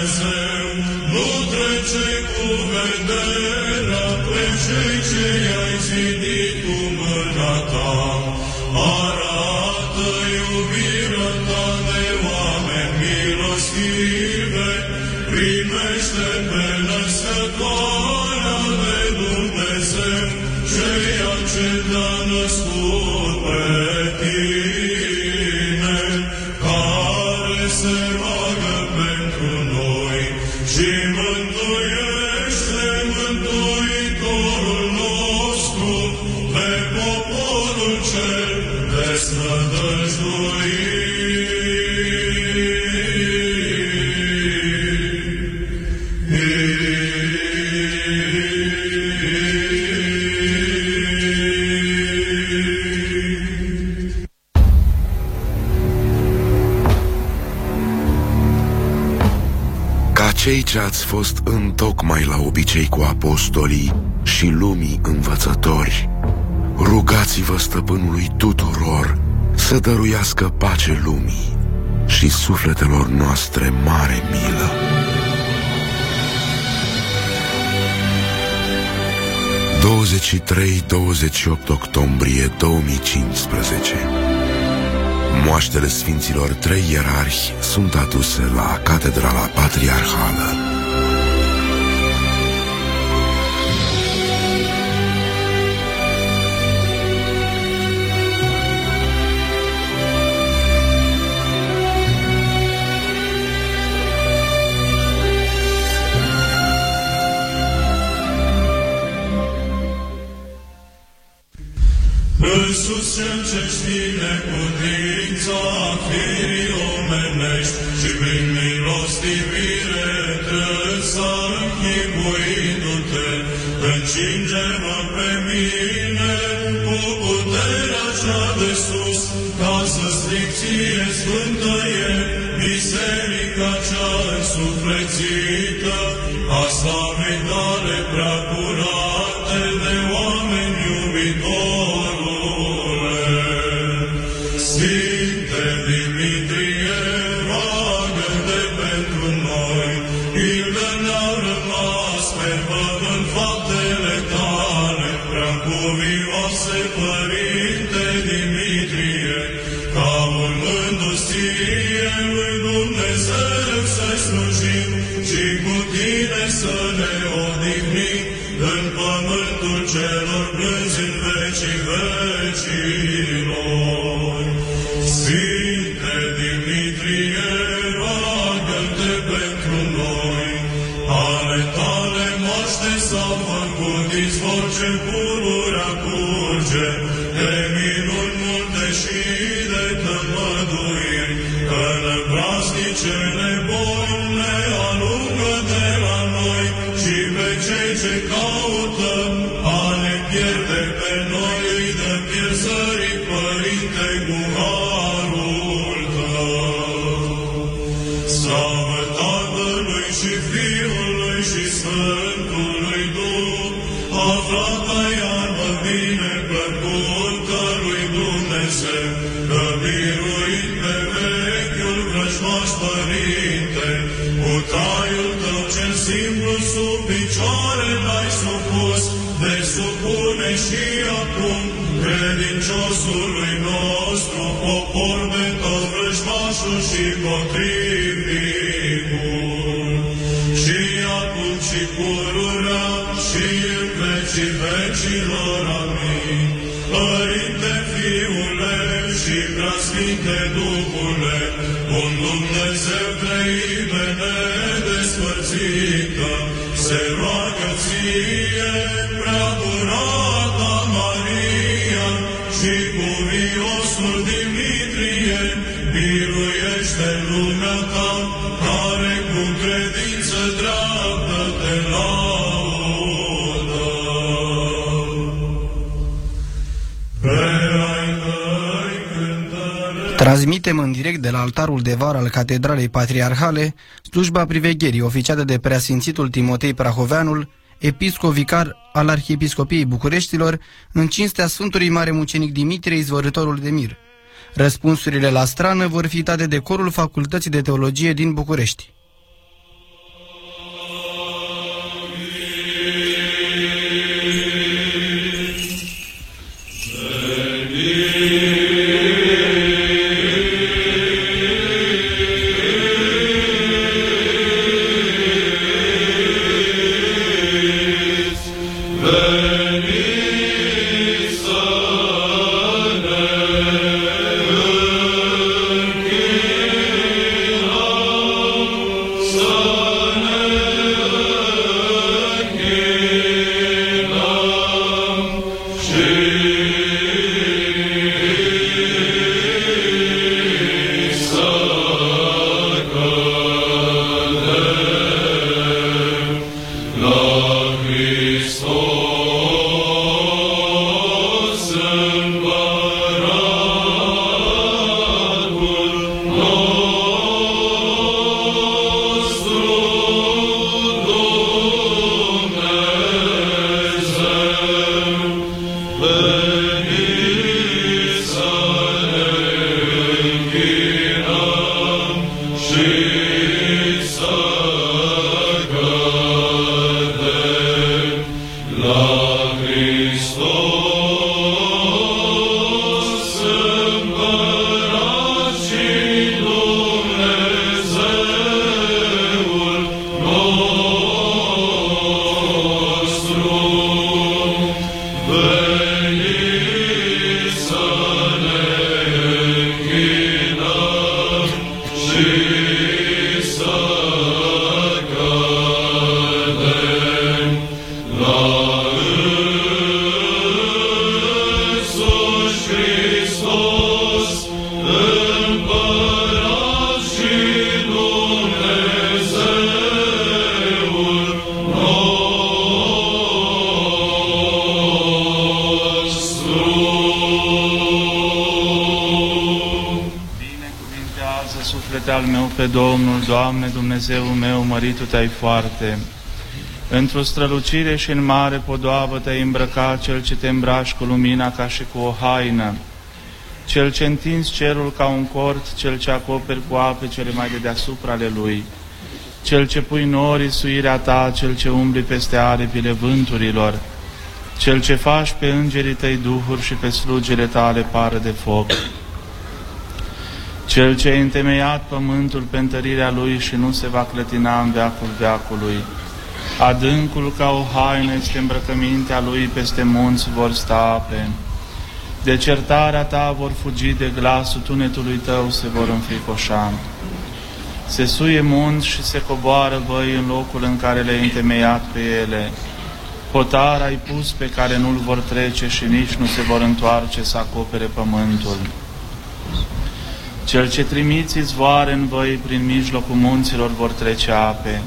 Dumnezeu nu trece cu vedere. fost întocmai la obicei cu apostolii și lumii învățători. Rugați-vă stăpânului tuturor să dăruiască pace lumii și sufletelor noastre mare milă. ...23-28 octombrie 2015 Moaștele Sfinților trei ierarhi sunt aduse la Catedrala Patriarhală. și încerci bine cu și curiosul Dimitrie, biruiește lumea ta, care cu credință dreaptă te laudă. Transmitem în direct de la altarul de vară al Catedralei Patriarhale slujba privegherii oficiată de preasfințitul Timotei Prahoveanul, episcovicar al Arhiepiscopiei Bucureștilor, în cinstea Sfântului Mare Mucenic Dimitrie, izvorătorul de mir. Răspunsurile la strană vor fi date de corul Facultății de Teologie din București. Meu, măritu te-ai foarte. Într-o strălucire și în mare podoabă te-ai îmbrăcat cel ce te îmbraci cu lumina ca și cu o haină. Cel ce întinzi cerul ca un cort, cel ce acoperi cu ape cele mai de deasupra ale lui. Cel ce pui norii suirea ta, cel ce umbli peste aripile vânturilor. Cel ce faci pe îngerii tăi duhuri și pe slugile tale pară de foc. Cel ce a întemeiat pământul pe întărirea lui și nu se va clătina în veacul veacului. Adâncul ca o haină este îmbrăcămintea lui, peste munți vor sta ape. De certarea ta vor fugi de glasul tunetului tău, se vor înfricoșa. Se suie munți și se coboară văi în locul în care le-ai întemeiat pe ele. Hotar ai pus pe care nu-l vor trece și nici nu se vor întoarce să acopere pământul. Cel ce trimiți izvoare în văi prin mijlocul munților vor trece ape.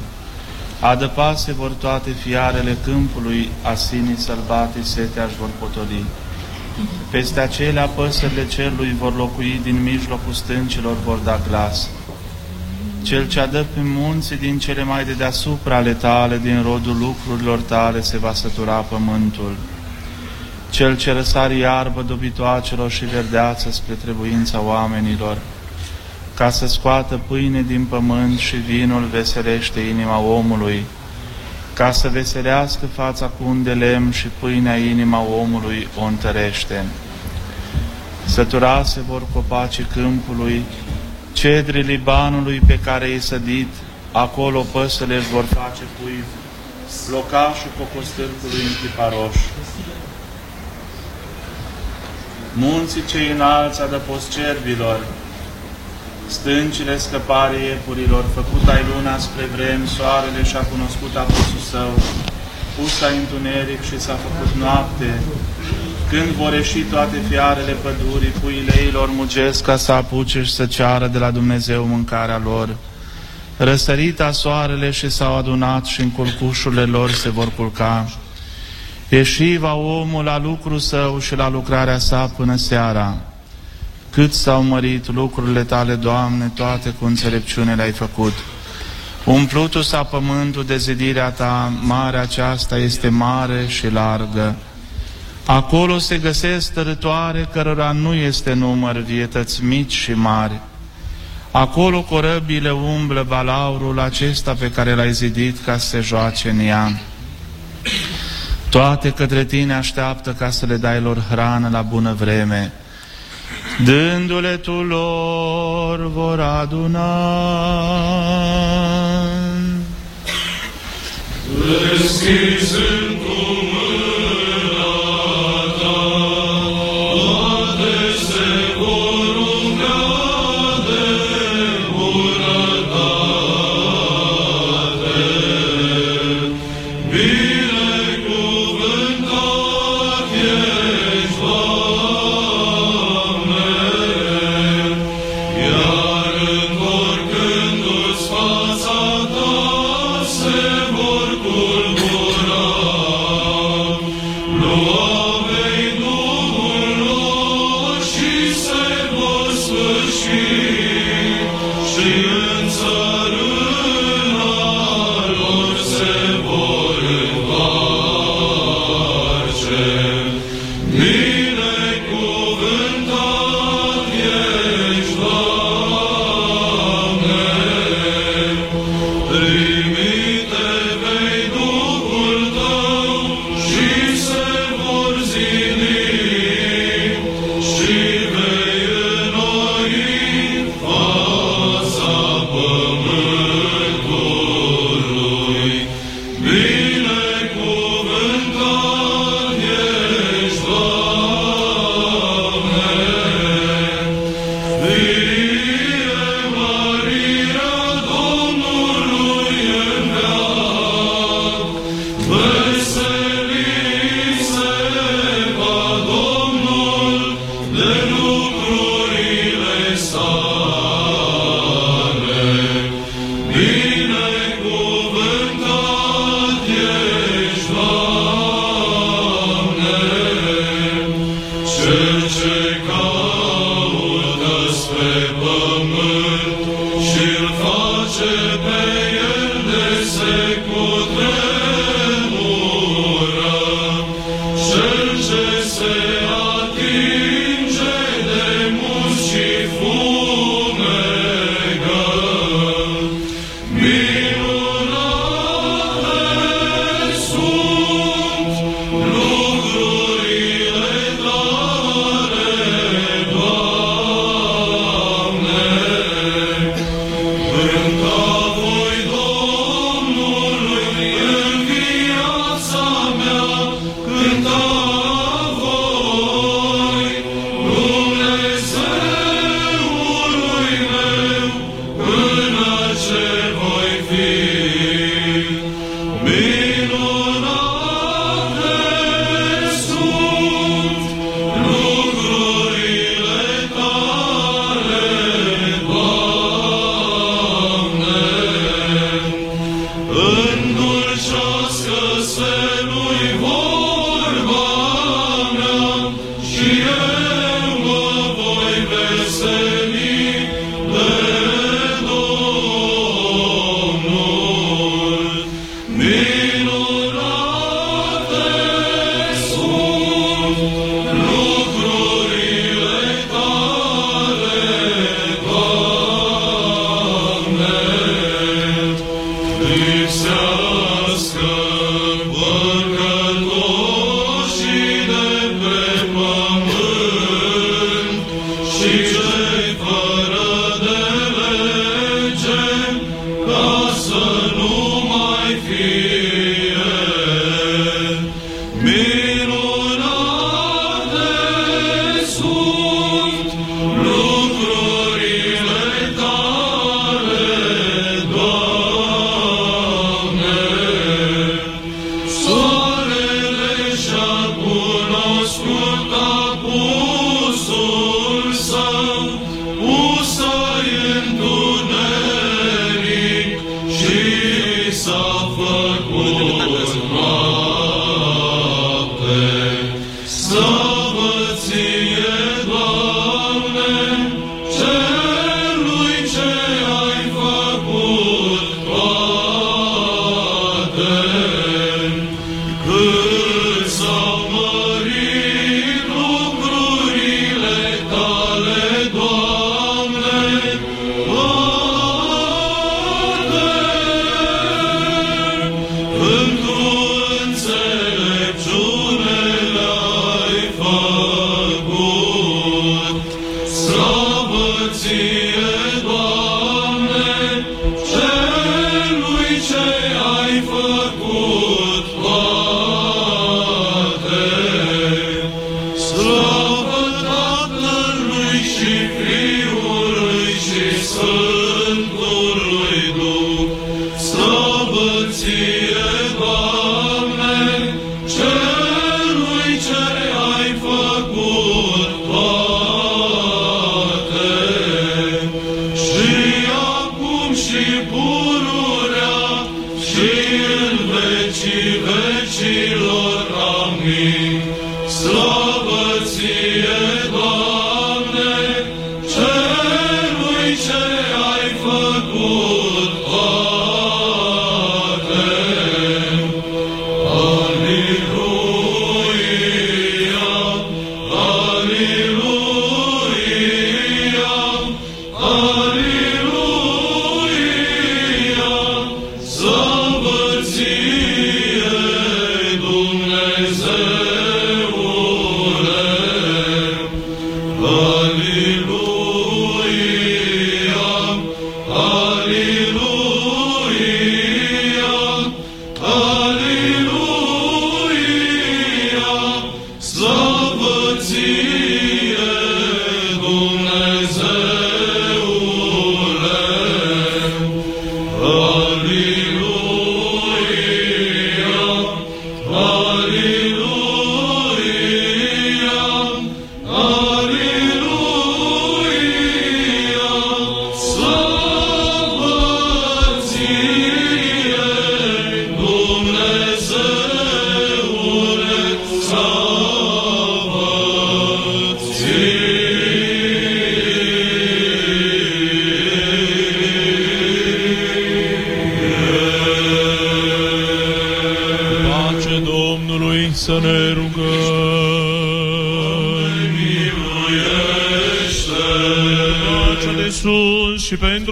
Adăpase vor toate fiarele câmpului, asinii sălbate setea își vor potoli. Peste acelea păsările cerului vor locui, din mijlocul stâncilor vor da glas. Cel ce adă pe munții din cele mai de deasupra ale tale, din rodul lucrurilor tale, se va sătura pământul. Cel ce răsari iarbă dobitoacelor și verdeață spre trebuința oamenilor, ca să scoată pâine din pământ și vinul veselește inima omului, ca să veselească fața cu un de lemn și pâinea inima omului o întărește. Săturase vor copacii câmpului, cedrii Libanului pe care i sădit, acolo păsările își vor face cuib, locașul cocostârcului în chiparoș. Munții cei înalți adăpost cerbilor, stâncile scăpare iepurilor, făcut ai luna spre vremi, soarele și-a cunoscut apusul său, pus ai întuneric și s-a făcut noapte, când vor ieși toate fiarele pădurii, puile ilor mugesc ca să apuce și să ceară de la Dumnezeu mâncarea lor. Răsărita soarele și s-au adunat și în culcușurile lor se vor culca. Ieși va omul la lucru său și la lucrarea sa până seara. Cât s-au mărit lucrurile tale, Doamne, toate cu înțelepciune le-ai făcut. Umplutul s-a pământul de zidirea ta, marea aceasta este mare și largă. Acolo se găsesc tărătoare cărora nu este număr vietăți mici și mari. Acolo corăbile umblă balaurul acesta pe care l-ai zidit ca să se joace în ea. Toate către tine așteaptă ca să le dai lor hrană la bună vreme. Dându-le tu lor vor aduna. Deschis în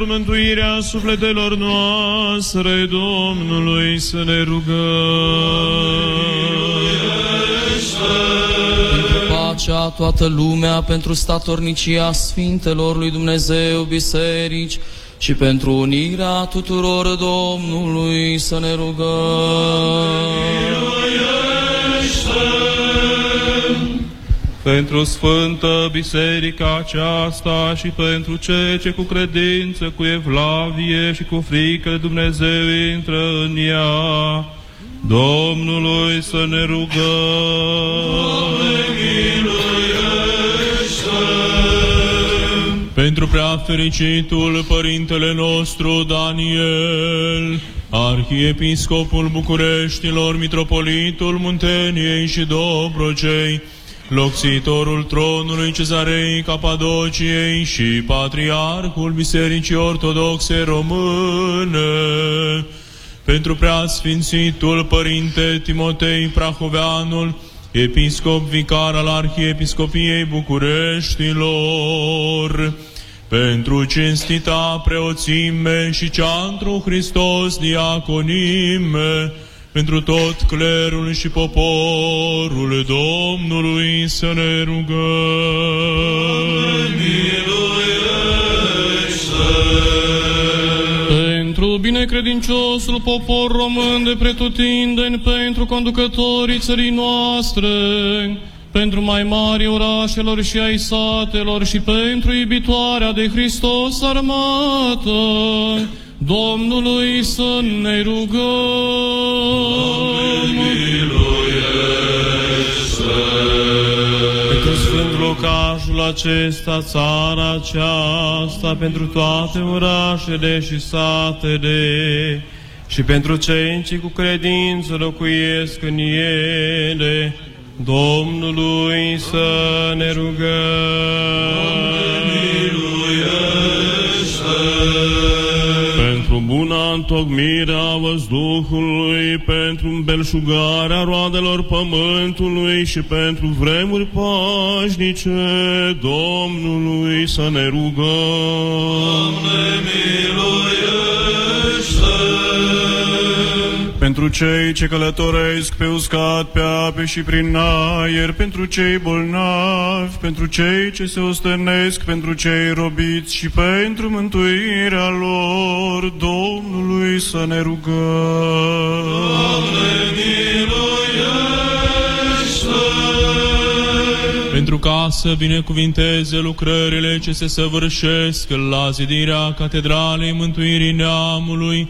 pentru mântuirea sufletelor noastre, Domnului să ne rugăm. Pentru pacea toată lumea, pentru statornicia Sfintelor lui Dumnezeu Biserici și pentru unirea tuturor Domnului să ne rugăm. Pentru Sfântă Biserica aceasta și pentru cei ce cu credință, cu evlavie și cu frică de Dumnezeu intră în ea, Domnului să ne rugăm. Pentru prea fericitul Părintele nostru Daniel, Arhiepiscopul Bucureștilor, Mitropolitul Munteniei și Dobrogei, locțitorul tronului Cezarei Capadociei și Patriarhul Bisericii Ortodoxe Române, pentru preasfințitul Părinte Timotei Prahoveanul, episcop vicar al Arhiepiscopiei Bucureștilor, pentru cinstita preoțime și cea întru Hristos diaconime, pentru tot clerul și poporul Domnului să ne rugăm. Pentru binecredinciosul popor român de pretutindeni, pentru conducătorii țării noastre, pentru mai mari orașelor și ai satelor și pentru iubitoarea de Hristos armată, Domnului să ne rugăm. Pentru Sfânt locașul acesta, țara aceasta, pentru toate orașele și satele, și pentru cei ce cu credință locuiesc în ele, Domnului să ne rugăm. Pentru buna întocmire a văzduhului, pentru îmbelșugarea roadelor pământului și pentru vremuri pașnice, Domnului să ne rugăm. Pentru cei ce călătoresc pe uscat, pe ape și prin aer, pentru cei bolnavi, pentru cei ce se ostenesc, pentru cei robiți și pentru mântuirea lor, Domnului să ne rugăm. Pentru ca să binecuvinteze lucrările ce se săvârșesc la zidirea Catedralei Mântuirii Neamului,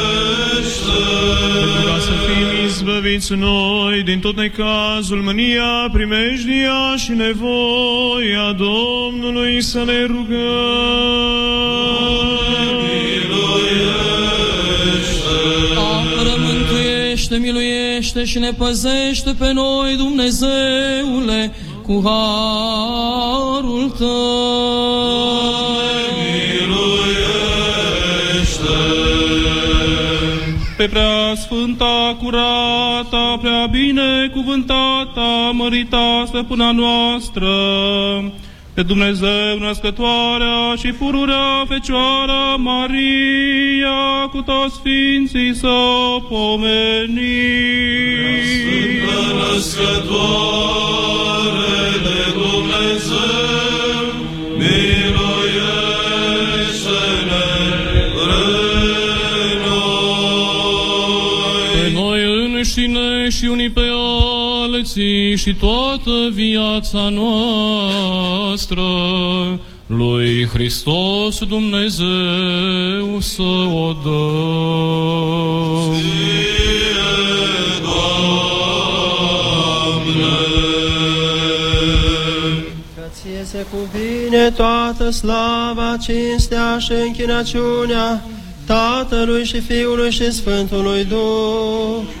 izbăviți noi din tot necazul, mânia, primejdia și nevoia Domnului să ne rugăm. Apără, mântuiește, miluiește și ne păzește pe noi, Dumnezeule, cu harul Tău. Pe prea sfânta, curata, prea binecuvântata, mărita stăpâna noastră, pe Dumnezeu născătoarea și pururea Fecioara Maria, cu toți sfinții să o pomenim. Sfântă născătoare de Dumnezeu, miluiește-ne noi înșine și unii pe alții și toată viața noastră lui Hristos Dumnezeu să o dăm. Că ție se cuvine toată slava, cinstea și închinăciunea Tatălui și Fiului și Sfântului Duh,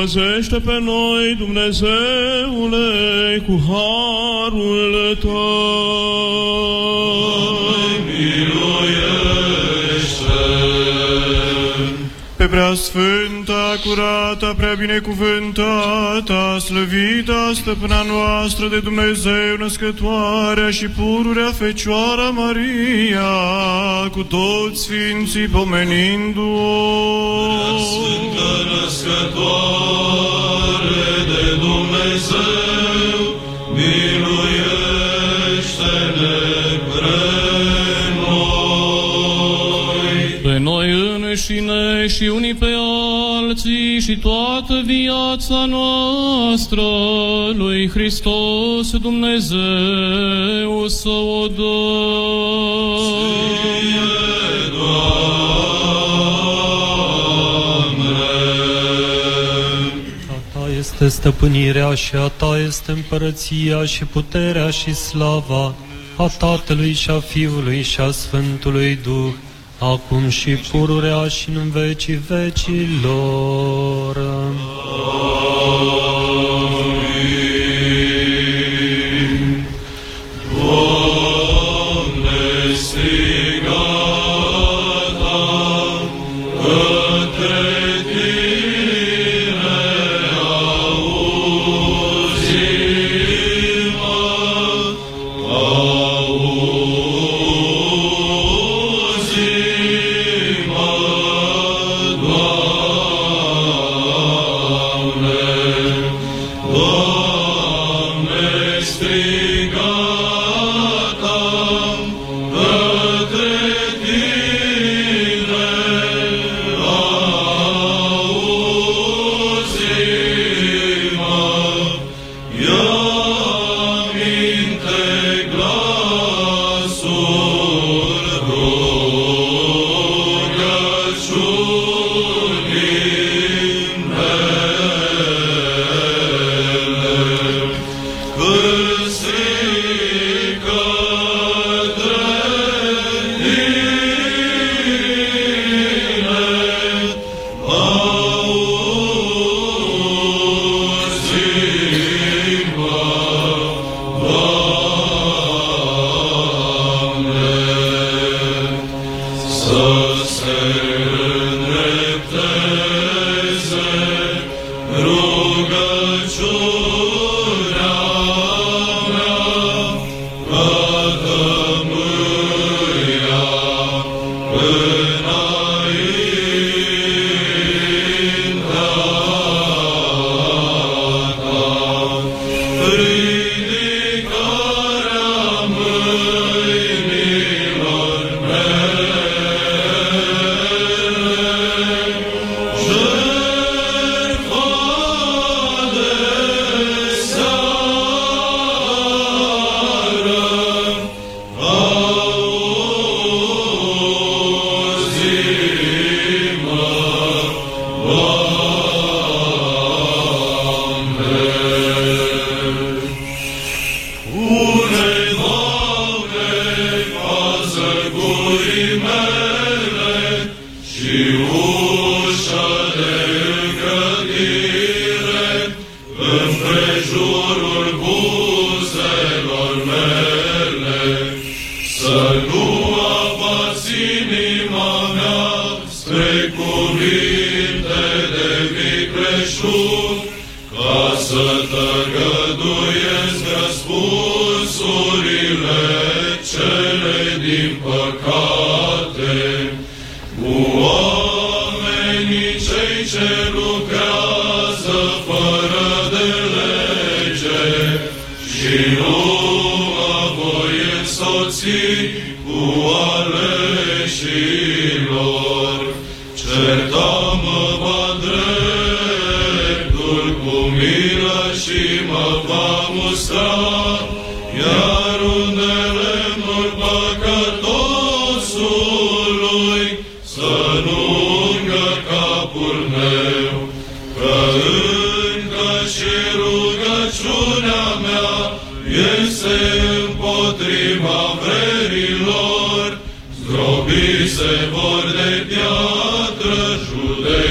păzește pe noi, Dumnezeule, cu harul Tău. Pe prea sfânta, curată, prea binecuvântată, slăvită, stăpâna noastră de Dumnezeu, născătoarea și pururea Fecioara Maria, cu toți sfinții pomenindu-o. Sfântă născătoare de Dumnezeu, miluiește-ne pre noi. Pe noi înșine și unii pe alții și toată viața noastră lui Hristos Dumnezeu să o dăm. A ta este stăpânirea și a ta este împărăția și puterea și slava a Tatălui și a Fiului și a Sfântului Duh, acum și pururea și în vecii vecilor. Doamne,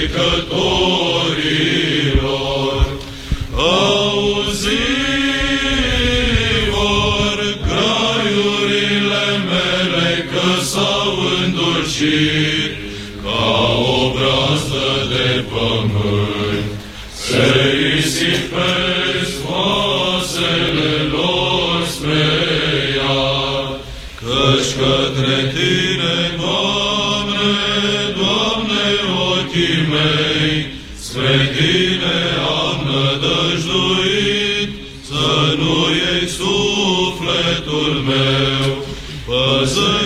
judecătorilor. Auzi-vor graiurile mele că s-au îndulcit ca o brazdă de pământ. Se risipesc oasele lor spre ea, căci către mei, spre Tine am nădăjduit, să nu iei sufletul meu. Păzește-mă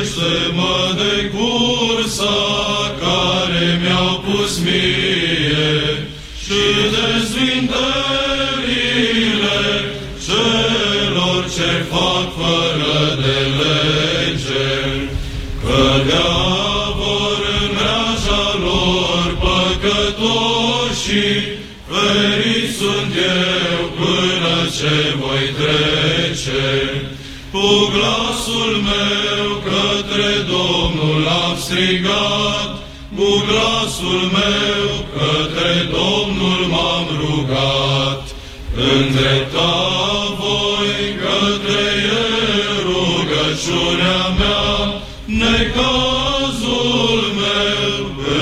glasul meu către Domnul m-am rugat. Îndrepta voi către El rugăciunea mea, necazul meu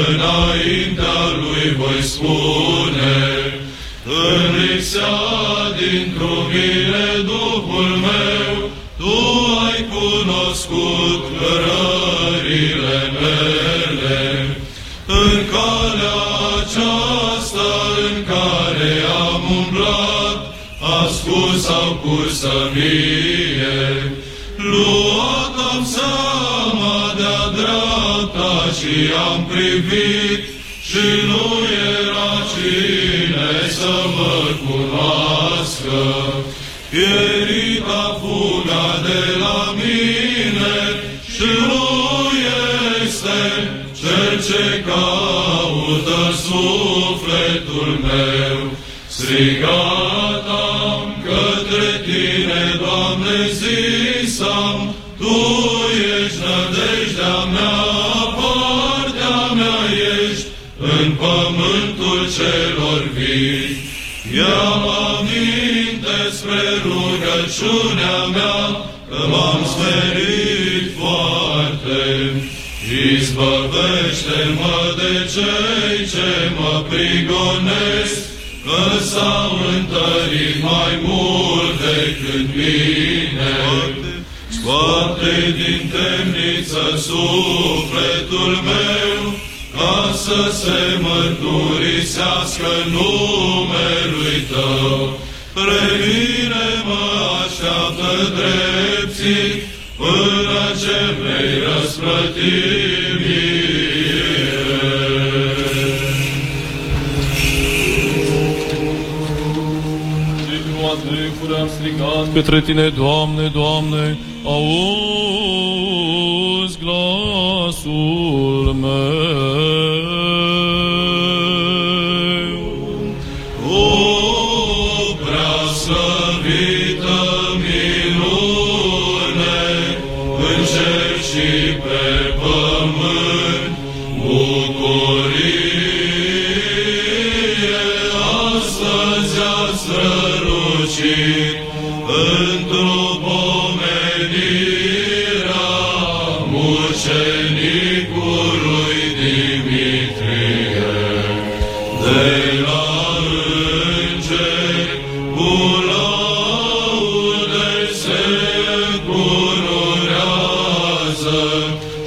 înaintea Lui voi spune. În lipsea dintr-o mine cursă mie, luat am seama de-a dreapta și am privit, și nu era cine să mă cunoască. Pierita fuga de la mine și nu este cel ce caută sufletul meu. Strigat rugăciunea mea, că m-am smerit foarte. Izbăvește-mă de cei ce mă prigonesc, că s-au întărit mai mult decât mine. Scoate din temniță sufletul meu, ca să se mărturisească numelui Tău. Previne-mă așteaptă drepții, până ce vei răsplăti mie. Adâncuri am strigat către Tine, Doamne, Doamne, auzi glasul meu.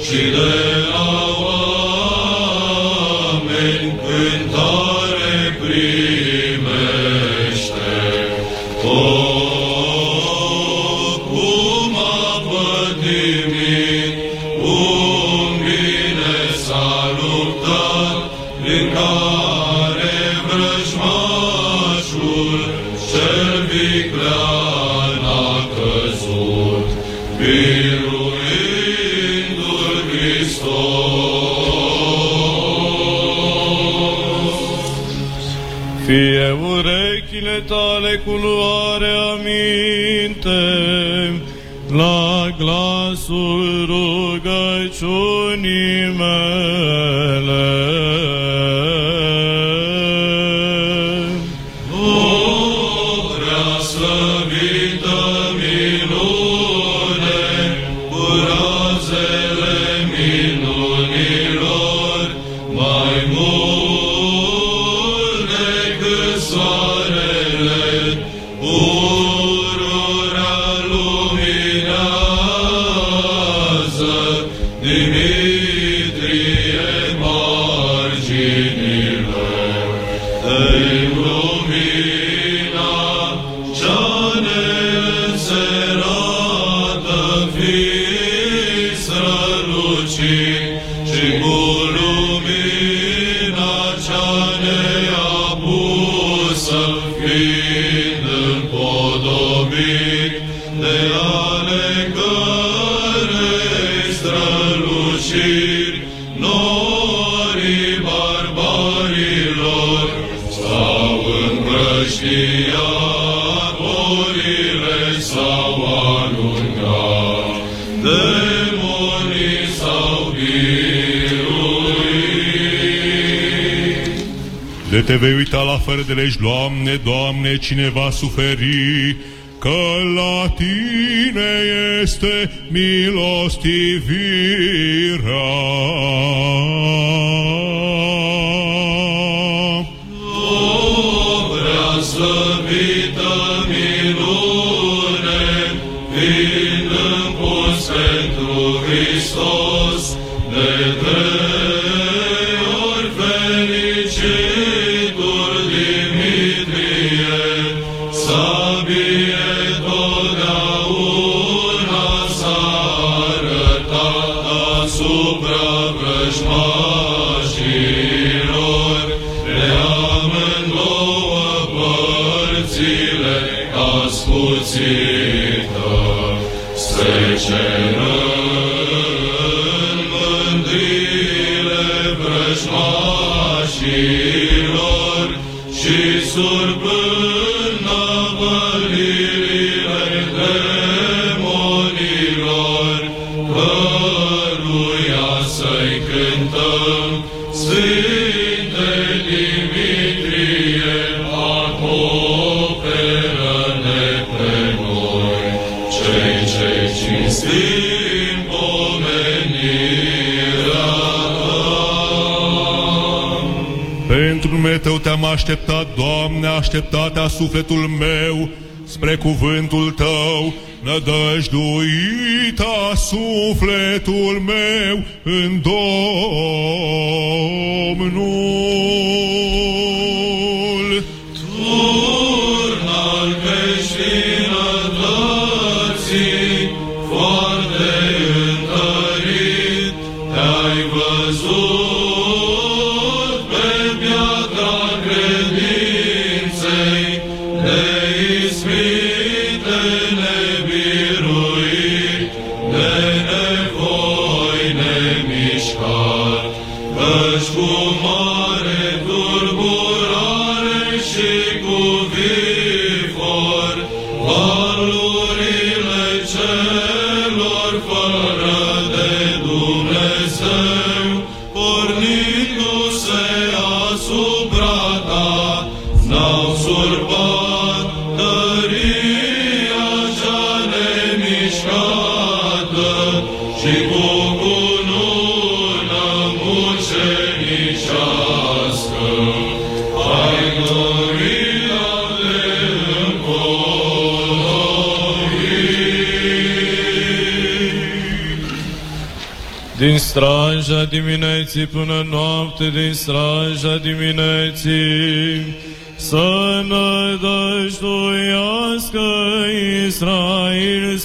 și de la secolul are aminte la glasul rugăciunii mele. te vei uita la fără de legi, Doamne, Doamne, cine va suferi, că la Tine este milostivit. așteptatea sufletul meu spre cuvântul tău, nădăjduita sufletul meu în două. She dimineții până noapte, din straja dimineții, să nădăjduiască Israel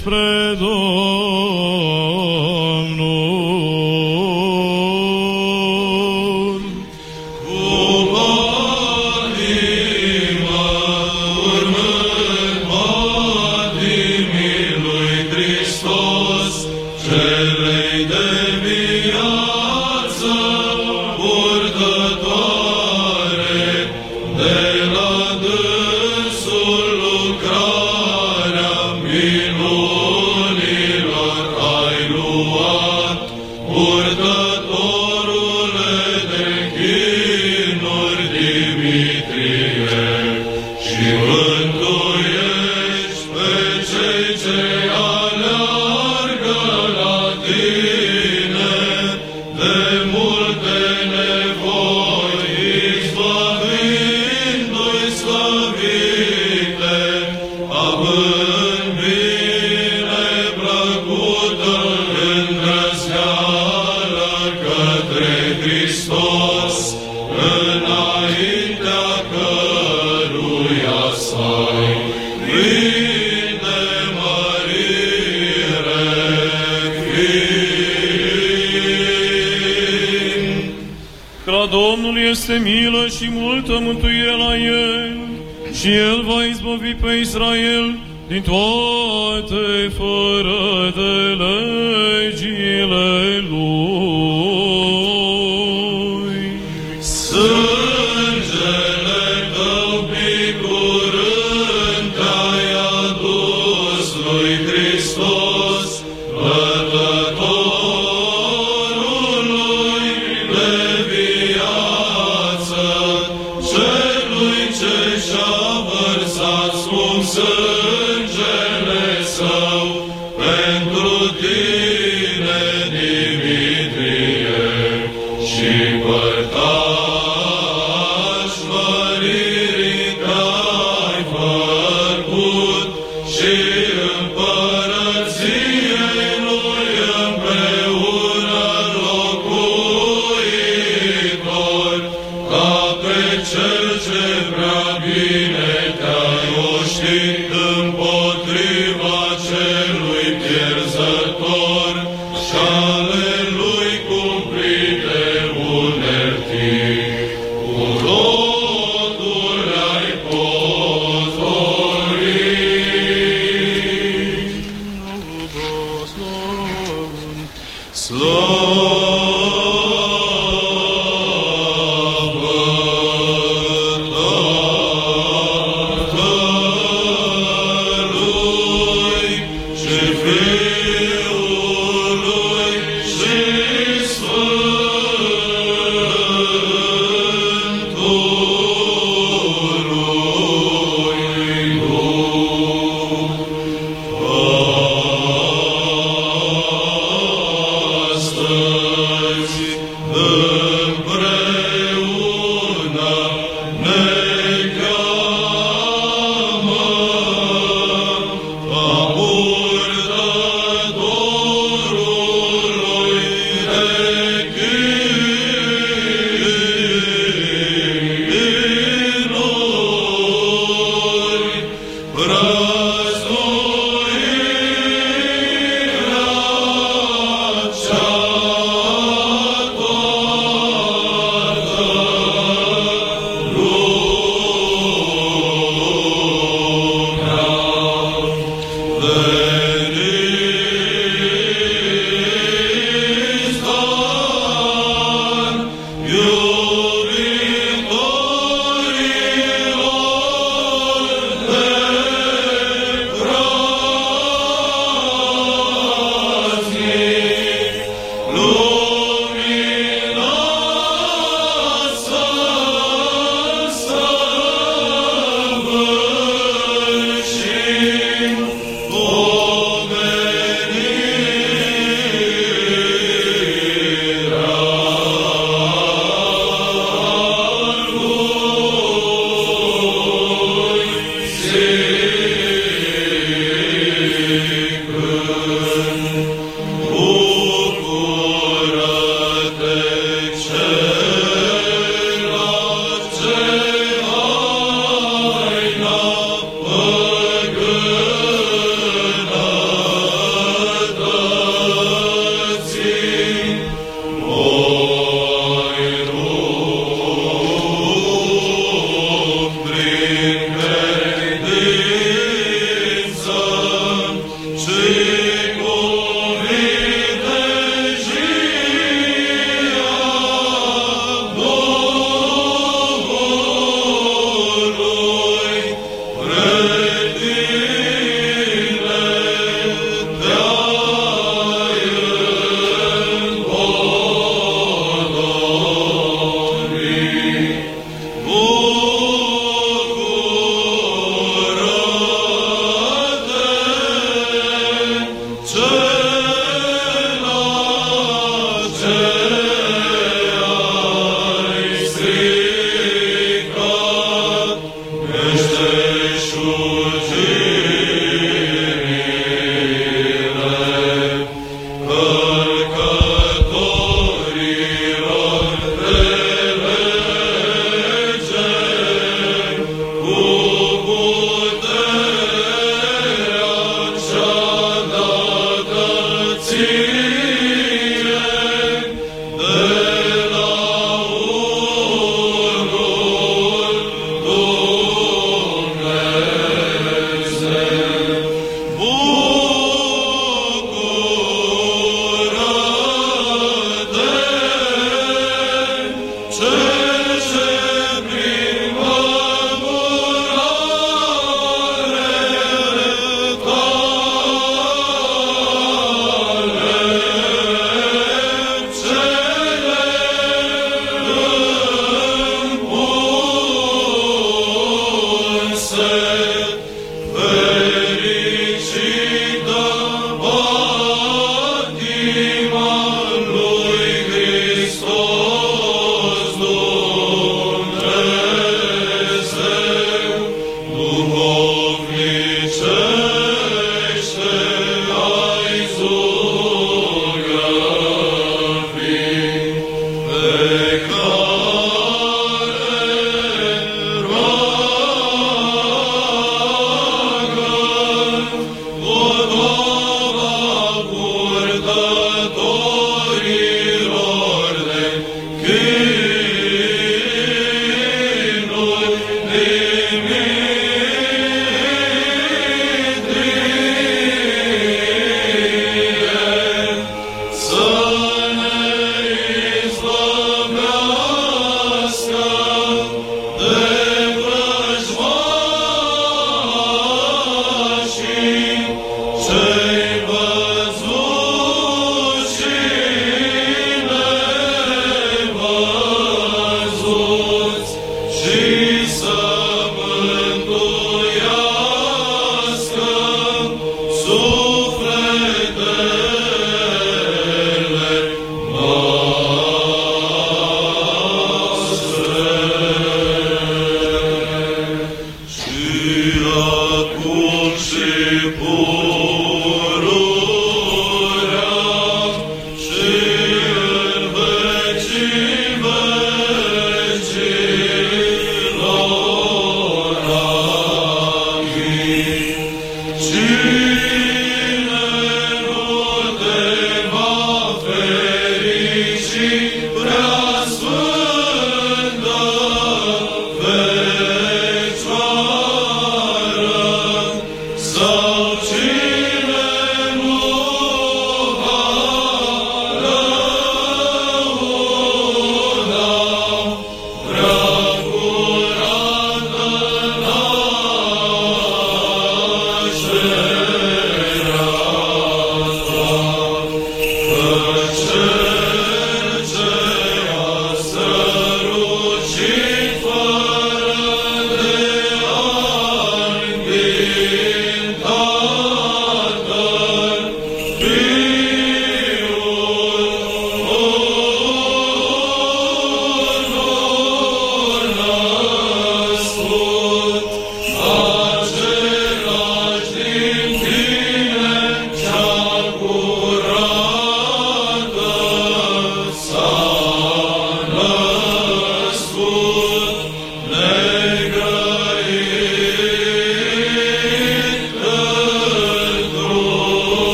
izbăvi pe Israel din toate fără de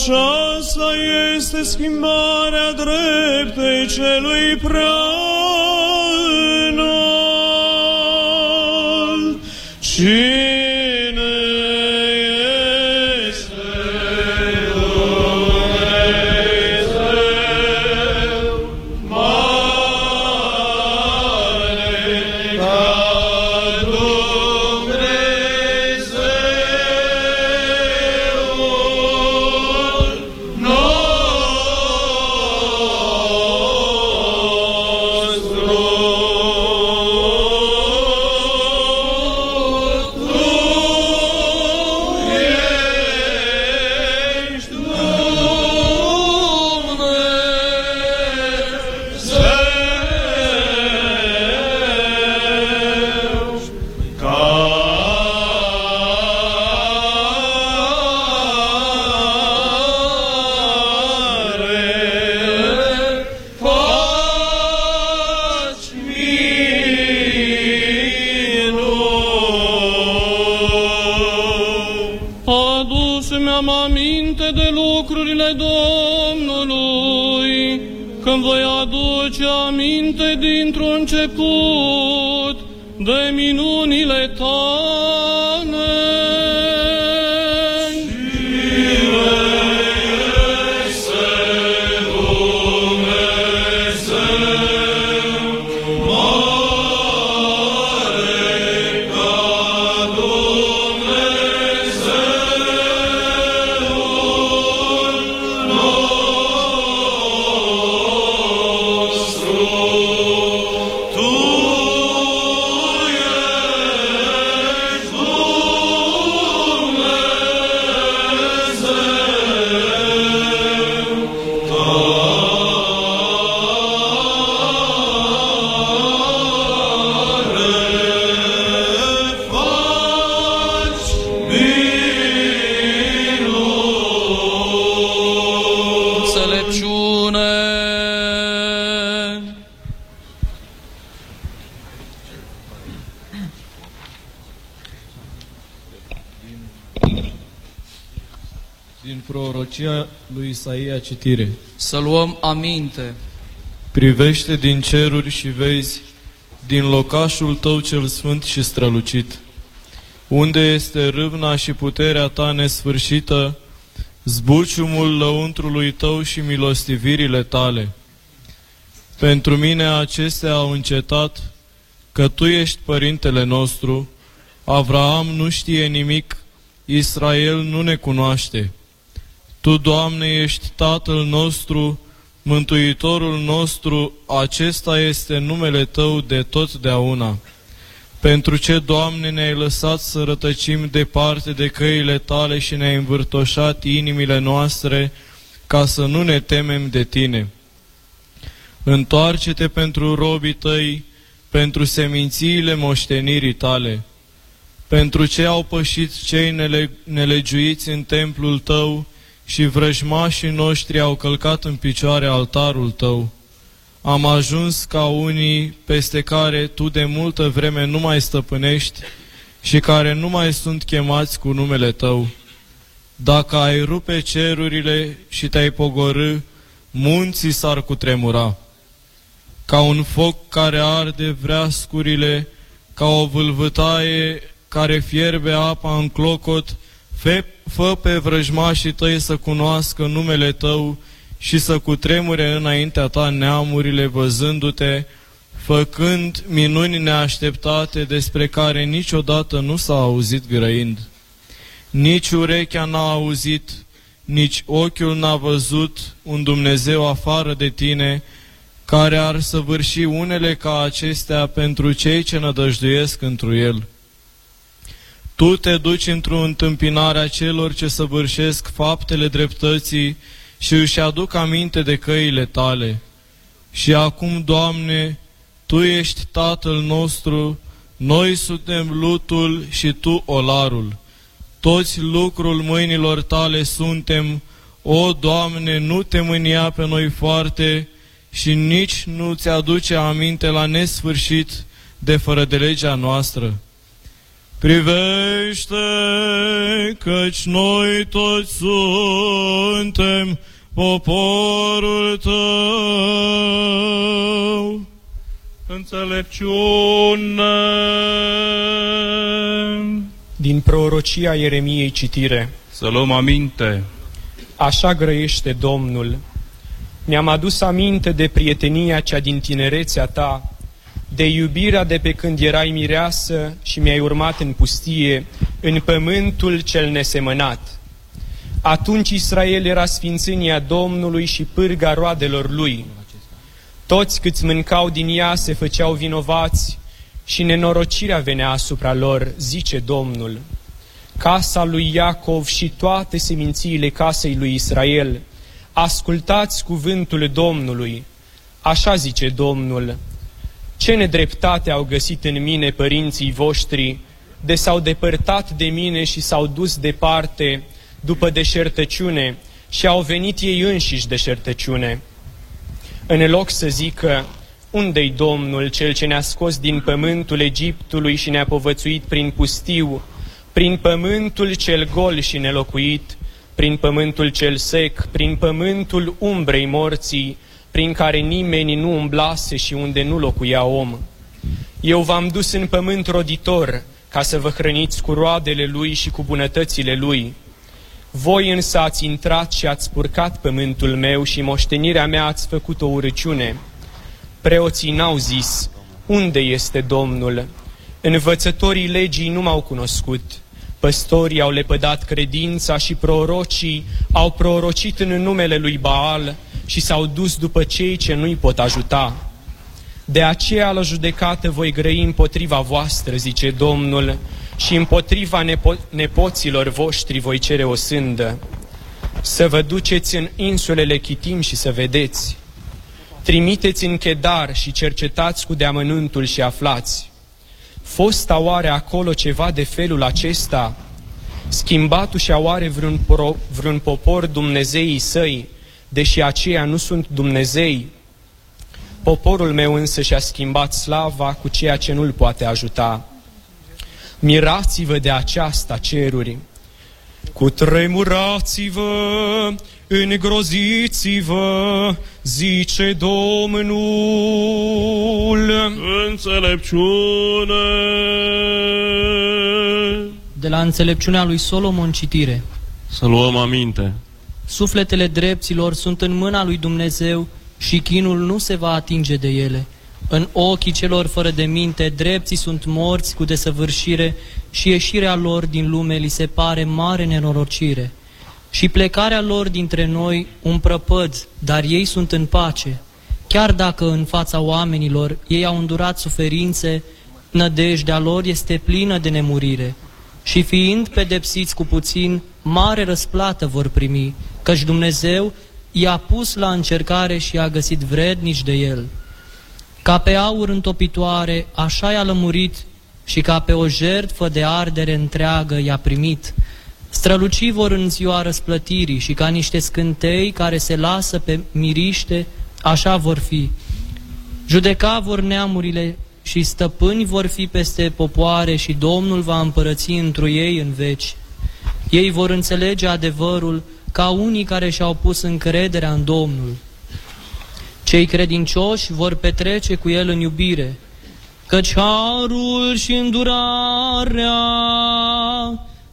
Aceasta este schimbarea dreptei celui prea înalt. Cine citire. Să luăm aminte. Privește din ceruri și vezi, din locașul tău cel sfânt și strălucit, unde este râvna și puterea ta nesfârșită, zbuciumul lăuntrului tău și milostivirile tale. Pentru mine acestea au încetat, că tu ești părintele nostru, Avraam nu știe nimic, Israel nu ne cunoaște. Tu, Doamne, ești Tatăl nostru, Mântuitorul nostru, acesta este numele Tău de totdeauna. Pentru ce, Doamne, ne-ai lăsat să rătăcim departe de căile Tale și ne-ai învârtoșat inimile noastre ca să nu ne temem de Tine. Întoarce-te pentru robii Tăi, pentru semințiile moștenirii Tale, pentru ce au pășit cei nele- nelegiuiți în templul Tău și vrăjmașii noștri au călcat în picioare altarul Tău. Am ajuns ca unii peste care Tu de multă vreme nu mai stăpânești și care nu mai sunt chemați cu numele Tău. Dacă ai rupe cerurile și te-ai pogorâ, munții s-ar cutremura. Ca un foc care arde vreascurile, ca o vâlvătaie care fierbe apa în clocot, fe, fă pe vrăjmașii tăi să cunoască numele tău și să cutremure înaintea ta neamurile văzându-te, făcând minuni neașteptate despre care niciodată nu s-a auzit grăind. Nici urechea n-a auzit, nici ochiul n-a văzut un Dumnezeu afară de tine, care ar săvârși unele ca acestea pentru cei ce nădăjduiesc întru El. Tu te duci într-o întâmpinare a celor ce săvârșesc faptele dreptății și își aduc aminte de căile tale. Și acum, Doamne, Tu ești Tatăl nostru, noi suntem lutul și Tu olarul. Toți lucrul mâinilor Tale suntem, o, Doamne, nu te mânia pe noi foarte și nici nu ți aduce aminte la nesfârșit de fără de legea noastră. Privește, căci noi toți suntem poporul tău. Înțelepciune. Din prorocia Ieremiei citire. Să luăm aminte. Așa grăiește Domnul. Mi-am adus aminte de prietenia cea din tinerețea ta, de iubirea de pe când erai mireasă și mi-ai urmat în pustie, în pământul cel nesemănat. Atunci Israel era sfințenia Domnului și pârga roadelor lui. Toți câți mâncau din ea se făceau vinovați și nenorocirea venea asupra lor, zice Domnul. Casa lui Iacov și toate semințiile casei lui Israel, ascultați cuvântul Domnului. Așa zice Domnul, ce nedreptate au găsit în mine părinții voștri, de s-au depărtat de mine și s-au dus departe după deșertăciune și au venit ei înșiși deșertăciune. În loc să zică, unde-i Domnul, cel ce ne-a scos din pământul Egiptului și ne-a povățuit prin pustiu, prin pământul cel gol și nelocuit, prin pământul cel sec, prin pământul umbrei morții, prin care nimeni nu umblase și unde nu locuia om. Eu v-am dus în pământ roditor, ca să vă hrăniți cu roadele lui și cu bunătățile lui. Voi însă ați intrat și ați spurcat pământul meu și moștenirea mea ați făcut o urăciune. Preoții n-au zis, unde este Domnul? Învățătorii legii nu m-au cunoscut. Păstorii au lepădat credința și prorocii au prorocit în numele lui Baal și s-au dus după cei ce nu-i pot ajuta. De aceea la judecată voi grăi împotriva voastră, zice Domnul, și împotriva nepo- nepoților voștri voi cere o sândă. Să vă duceți în insulele Chitim și să vedeți. Trimiteți în Chedar și cercetați cu deamănuntul și aflați. Fosta oare acolo ceva de felul acesta? Schimbatu-și oare vreun, pro, vreun popor Dumnezeii săi, deși aceia nu sunt Dumnezei? Poporul meu însă și-a schimbat slava cu ceea ce nu-l poate ajuta. Mirați-vă de aceasta, ceruri. Cu tremurați-vă, îngroziți-vă, zice Domnul. Înțelepciune. De la înțelepciunea lui Solomon citire. Să luăm aminte. Sufletele drepților sunt în mâna lui Dumnezeu și chinul nu se va atinge de ele. În ochii celor fără de minte, drepții sunt morți cu desăvârșire și ieșirea lor din lume li se pare mare nenorocire. Și plecarea lor dintre noi un prăpăd, dar ei sunt în pace. Chiar dacă în fața oamenilor ei au îndurat suferințe, nădejdea lor este plină de nemurire. Și fiind pedepsiți cu puțin, mare răsplată vor primi, căci Dumnezeu i-a pus la încercare și a găsit vrednici de el. Ca pe aur întopitoare, așa i-a lămurit și ca pe o jertfă de ardere întreagă i-a primit. Strălucii vor în ziua răsplătirii și ca niște scântei care se lasă pe miriște, așa vor fi. Judeca vor neamurile și stăpâni vor fi peste popoare și Domnul va împărăți întru ei în veci. Ei vor înțelege adevărul ca unii care și-au pus încrederea în Domnul. Cei credincioși vor petrece cu el în iubire, căci harul și îndurarea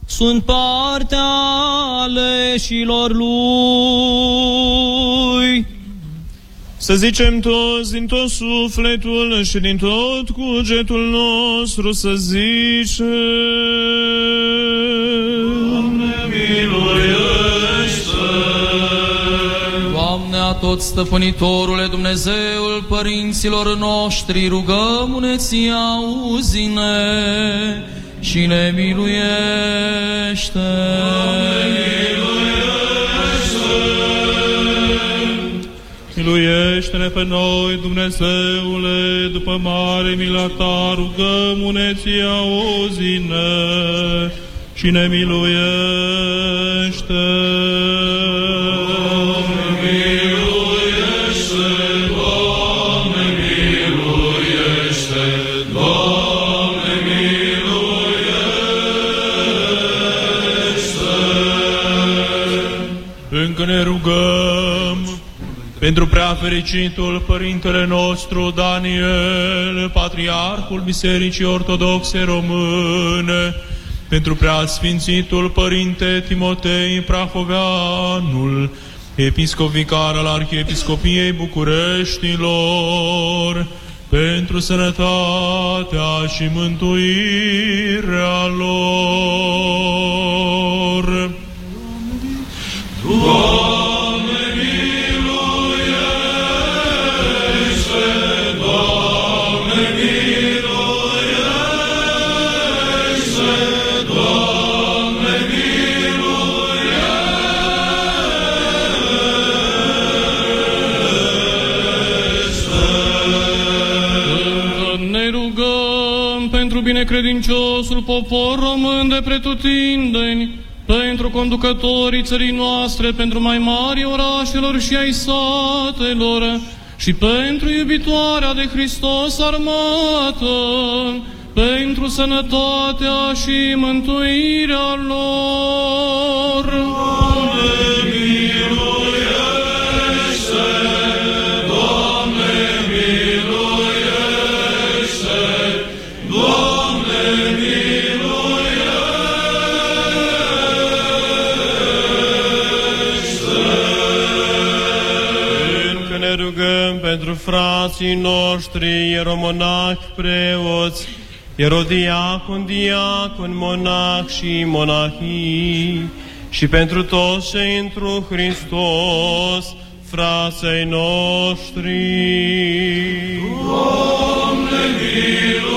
sunt partea aleșilor lui. Să zicem toți din tot sufletul și din tot cugetul nostru să zicem. Doamne, miluiește! Tot stăpânitorule Dumnezeul părinților noștri, rugăm-ne ție, auzi-ne și ne miluiește. Miluiește-ne pe noi, Dumnezeule, după mare mila ta, rugăm-ne ție, auzi-ne și ne miluiește. Pentru prea fericitul Părintele nostru Daniel, Patriarhul Bisericii Ortodoxe Române, pentru prea sfințitul Părinte Timotei Prahoveanul, episcop vicar al Arhiepiscopiei Bucureștilor, pentru sănătatea și mântuirea lor. Doamne, miluiește! Pentru binecredinciosul popor român de pretutindeni, pentru conducătorii țării noastre, pentru mai mari orașelor și ai satelor, și pentru iubitoarea de Hristos armată, pentru sănătatea și mântuirea lor. Doamne, frații noștri, ieromonahi, preoți, ierodiacon, diacon, monah și monahii, și pentru toți cei întru Hristos, frații noștri. Doamne, miluiește!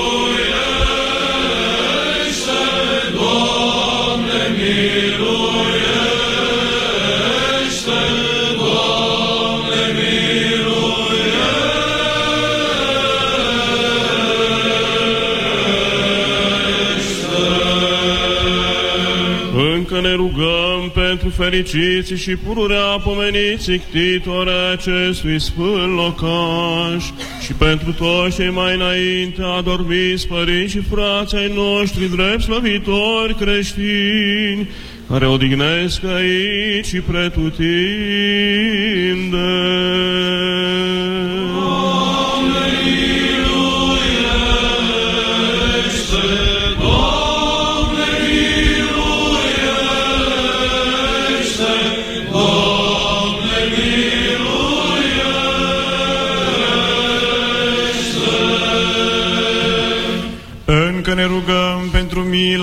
Pentru fericiții și pururea pomeniții ctitore acestui sfânt locaș și pentru toți cei mai înainte adormiți părinți și frații ai noștri drept slăvitori creștini, care odihnesc aici și pretutinde.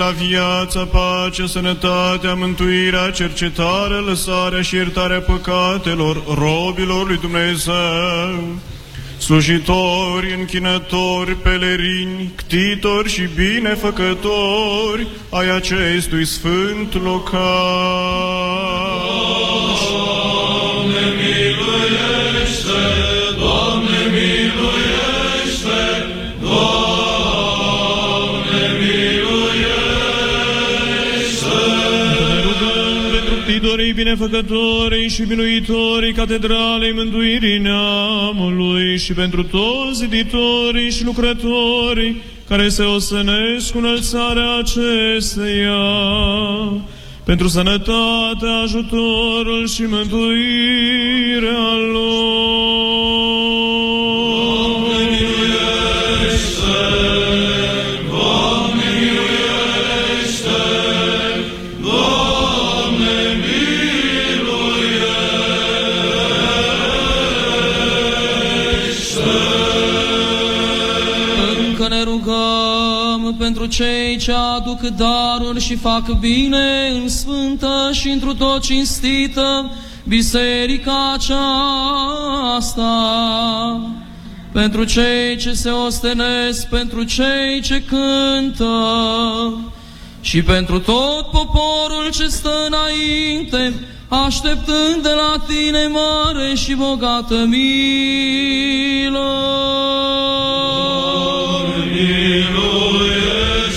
Pentru mila, viața, pacea, sănătatea, mântuirea, cercetarea, lăsarea și iertarea păcatelor robilor lui Dumnezeu, slujitori, închinători, pelerini, ctitori și binefăcători ai acestui sfânt locaș. Pentru ctitorii, binefăcătorii și binuitorii catedralei mântuirii neamului și pentru toți ziditorii și lucrătorii care se osănesc cu înălțarea acesteia, pentru sănătatea, ajutorul și mântuirea lor. Cei ce aduc daruri și fac bine în sfântă și întru tot cinstită biserica aceasta. Pentru cei ce se ostenesc, pentru cei ce cântă și pentru tot poporul ce stă înainte, așteptând de la tine mare și bogată milă.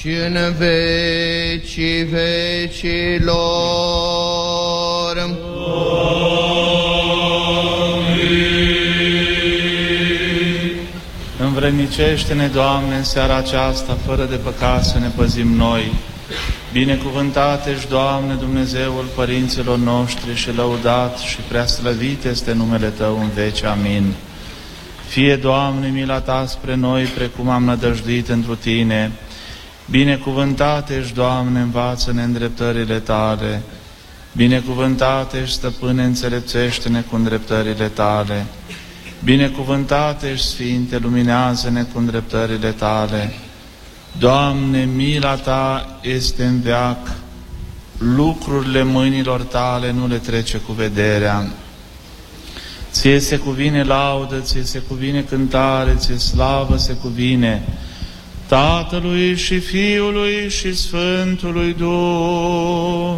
și în vecii vecilor. Învrednicește-ne, Doamne, în seara aceasta, fără de păcat să ne păzim noi. Binecuvântat ești, Doamne, Dumnezeul părinților noștri și lăudat și preaslăvit este numele Tău în veci. Amin. Fie, Doamne, mila Ta spre noi, precum am nădăjduit întru Tine. Binecuvântat ești, Doamne, învață-ne îndreptările Tale. Binecuvântat ești, Stăpâne, înțelepțește-ne cu îndreptările Tale. Binecuvântat ești, Sfinte, luminează-ne cu îndreptările Tale. Doamne, mila Ta este în veac, lucrurile mâinilor Tale nu le trece cu vederea. Ție se cuvine laudă, ție se cuvine cântare, ție slavă se cuvine Tatălui și Fiului și Sfântului Duh,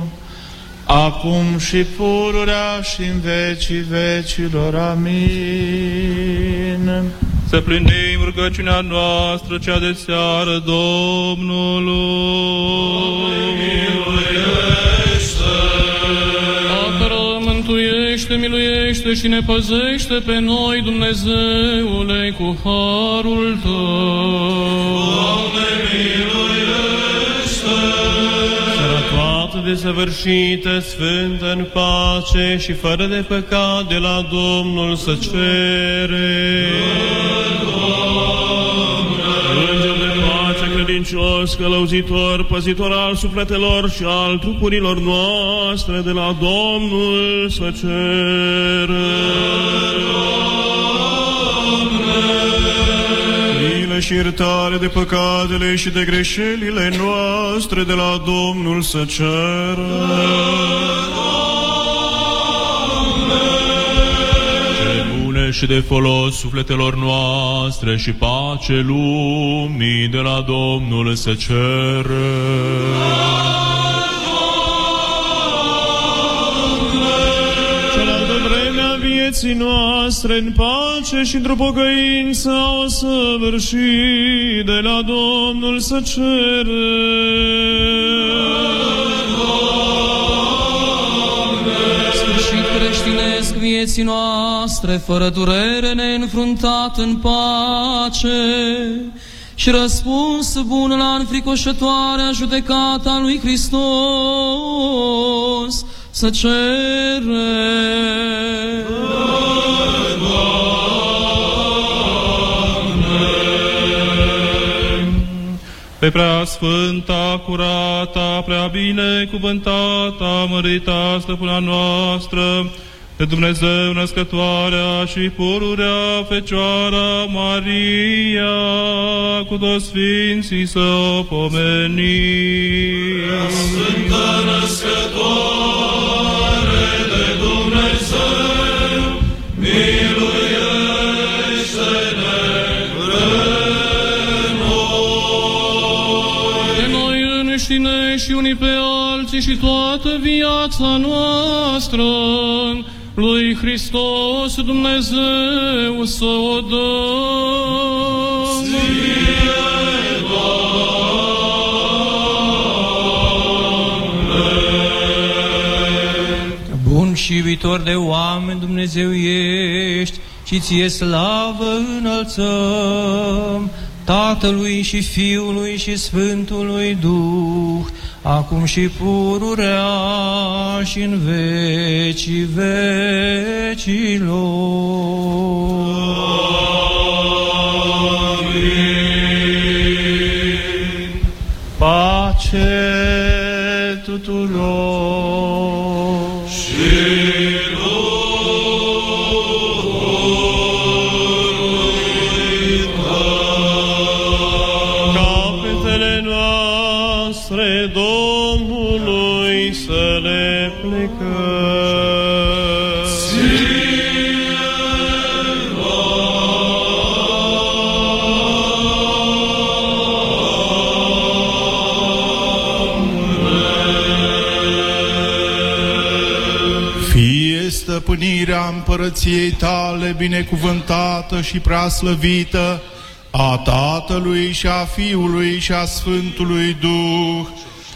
acum și pururea și în vecii vecilor. Amin. Să plinim rugăciunea noastră, cea de seară Domnului. Apără, mântuiește, miluiește și ne păzește pe noi, Dumnezeule, cu harul Tău. Doamne, miluiește! toată desăvârșită, sfântă în pace și fără de păcat de la Domnul să cere. Înger credincios, călăuzitor, păzitor al sufletelor și al trupurilor noastre de la Domnul să cere. milă și iertare de păcatele și de greșelile noastre de la Domnul să ceră. Și de folos sufletelor noastre și pace lumii de la Domnul să ceră. Cealaltă vreme a vieții noastre în pace și într-o pocăință o să vârși de la Domnul să cere. Sfârșit creștinesc vieții noastre, fără durere neînfruntat în pace, și răspuns bun la înfricoșătoarea judecata lui Hristos, să cere. Pe prea sfânta, curata, prea binecuvântata, mărita stăpâna noastră, de Dumnezeu născătoarea și pururea Fecioara Maria, cu toți Sfinții să o pomenim. Sfântă născătoare înșine și unii pe alții și toată viața noastră. Lui Hristos Dumnezeu să o dăm. Bun și iubitor de oameni Dumnezeu ești și ție slavă înălțăm Tatălui și Fiului și Sfântului Duh, acum și pururea și în vecii vecilor. Pace tuturor. stăpânirea împărăției tale binecuvântată și preaslăvită a Tatălui și a Fiului și a Sfântului Duh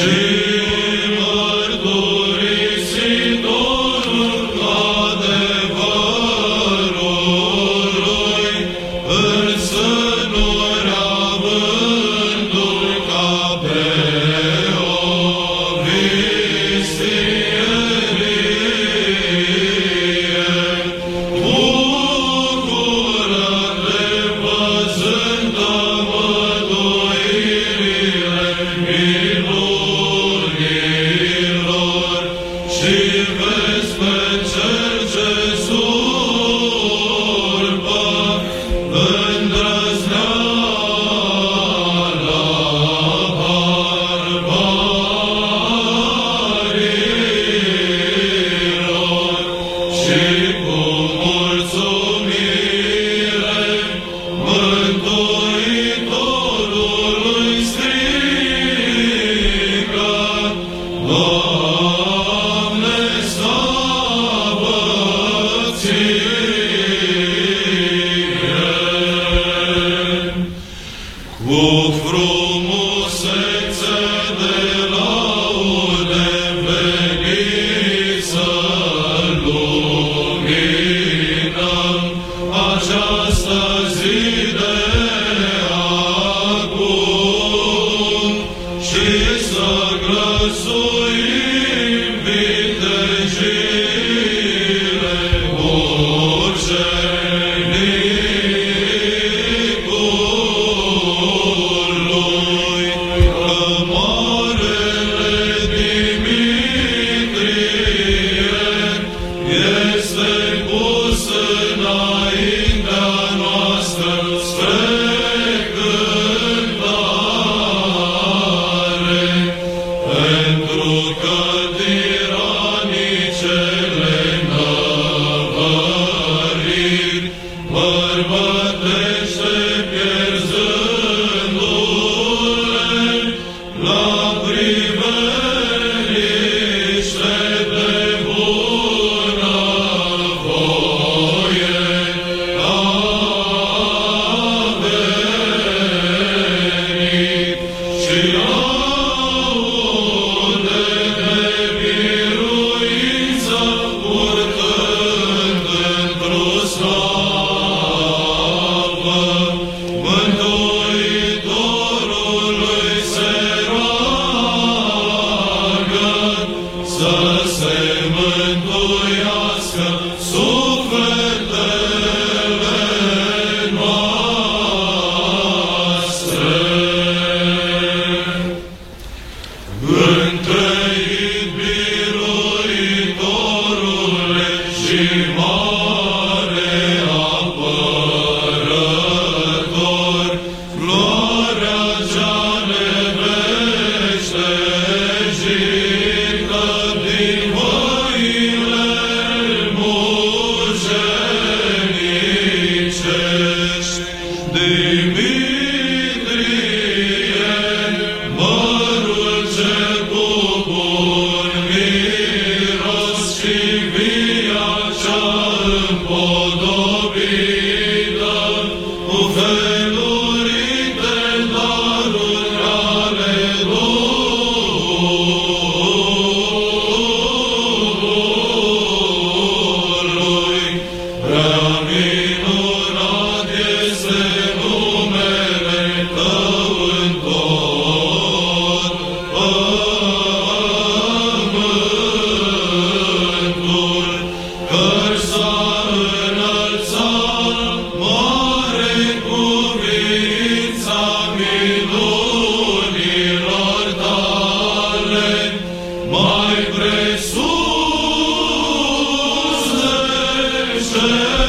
Jesus. Good.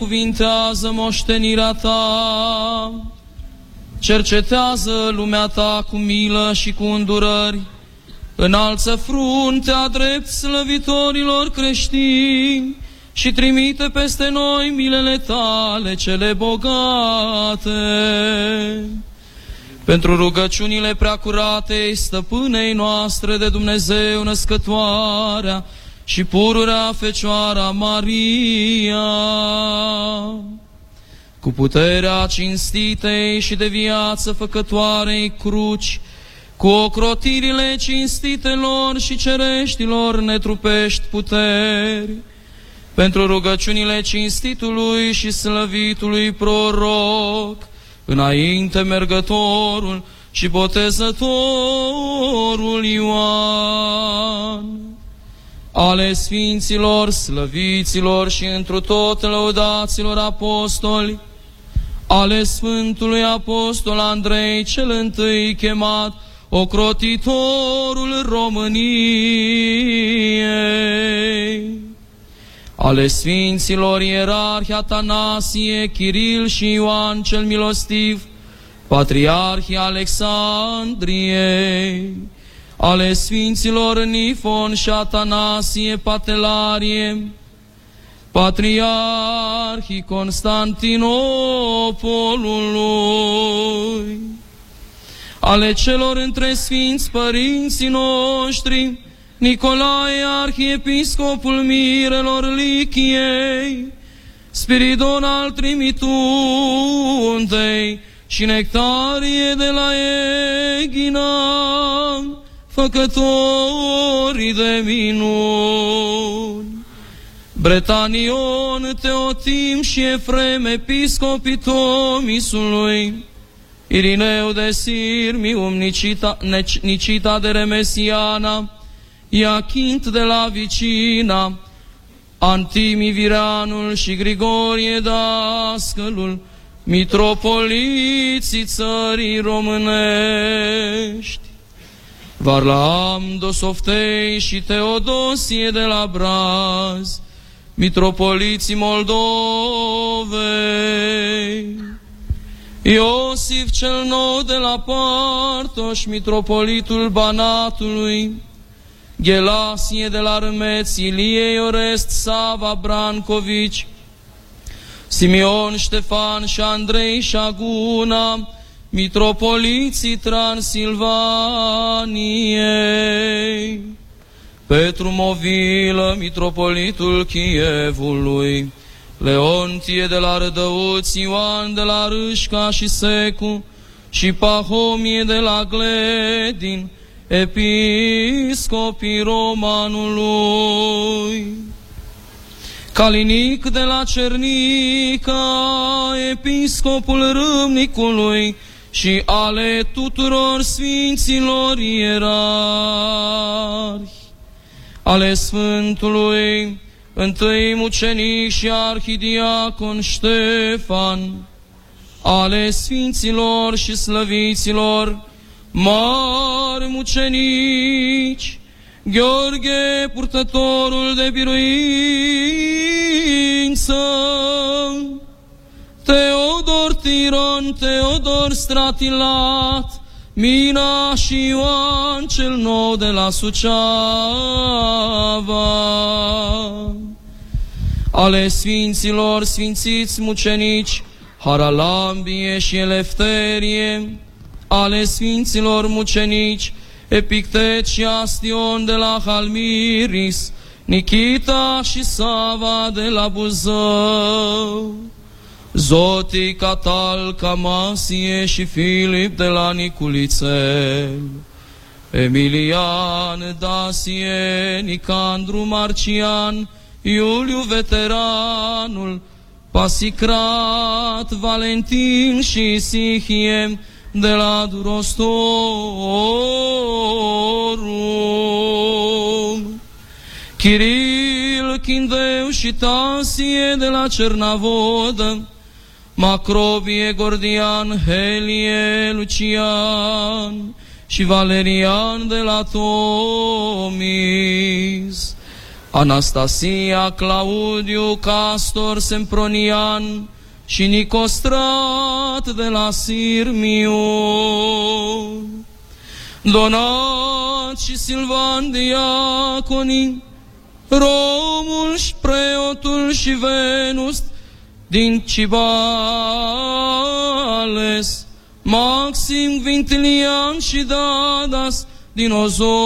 binecuvintează moștenirea ta, cercetează lumea ta cu milă și cu îndurări, înalță fruntea drept slăvitorilor creștini și trimite peste noi milele tale cele bogate. Pentru rugăciunile preacuratei stăpânei noastre de Dumnezeu născătoarea, și pururea Fecioara Maria, cu puterea cinstitei și de viață făcătoarei cruci, cu ocrotirile cinstitelor și cereștilor netrupești puteri, pentru rugăciunile cinstitului și slăvitului proroc, înainte mergătorul și botezătorul Ioan, ale sfinților, slăviților și întru tot lăudaților apostoli, ale Sfântului Apostol Andrei cel întâi chemat, ocrotitorul României, ale Sfinților Ierarhi Atanasie, Chiril și Ioan cel Milostiv, Patriarhii Alexandriei, ale Sfinților Nifon și Atanasie Patelarie, Patriarhii Constantinopolului, ale celor între Sfinți Părinții noștri, Nicolae, Arhiepiscopul Mirelor Lichiei, Spiridon al Trimituntei și Nectarie de la Eghina, făcătorii de minuni. Bretanion, Teotim și Efrem, episcopii Tomisului, Irineu de Sirmium, Nicita, Nicita de Remesiana, Iachint de la Vicina, Antimi Viranul și Grigorie Dascălul, mitropoliții țării românești. Varlam Dosoftei și Teodosie de la Braz, mitropoliții Moldovei, Iosif cel nou de la Partoș, mitropolitul Banatului, Gelasie de la Râmeț, Ilie Orest, Sava Brancovici, Simeon Ștefan și Andrei Șaguna, mitropoliții Transilvaniei, Petru Movilă, mitropolitul Chievului, Leontie de la Rădăuți, Ioan de la Râșca și Secu, și Pahomie de la Gledin, episcopii Romanului. Calinic de la Cernica, episcopul Râmnicului și ale tuturor sfinților ierarhi, ale Sfântului întâi mucenic și arhidiacon Ștefan, ale sfinților și slăviților, mari mucenici, Gheorghe, purtătorul de biruință, Teodor Tiron, Teodor Stratilat, Mina și Ioan cel nou de la Suceava. Ale sfinților, sfințiți mucenici, Haralambie și Elefterie, ale sfinților mucenici, Epictet și Astion de la Halmiris, Nikita și Sava de la Buzău, Zoti, Catal, Camasie și Filip de la Niculițel, Emilian, Dasie, Nicandru, Marcian, Iuliu, veteranul, Pasicrat, Valentin și Sihie, de la Durostorum. Chiril, Chindeu și Tasie de la Cernavodă, Macrovie, Gordian, Helie, Lucian și Valerian de la Tomis, Anastasia, Claudiu, Castor, Sempronian, și Nicostrat de la Sirmiu. Donat și Silvan Diaconi, Romul și preotul și Venus din Cibales, Maxim Vintilian și Dadas din Ozovia.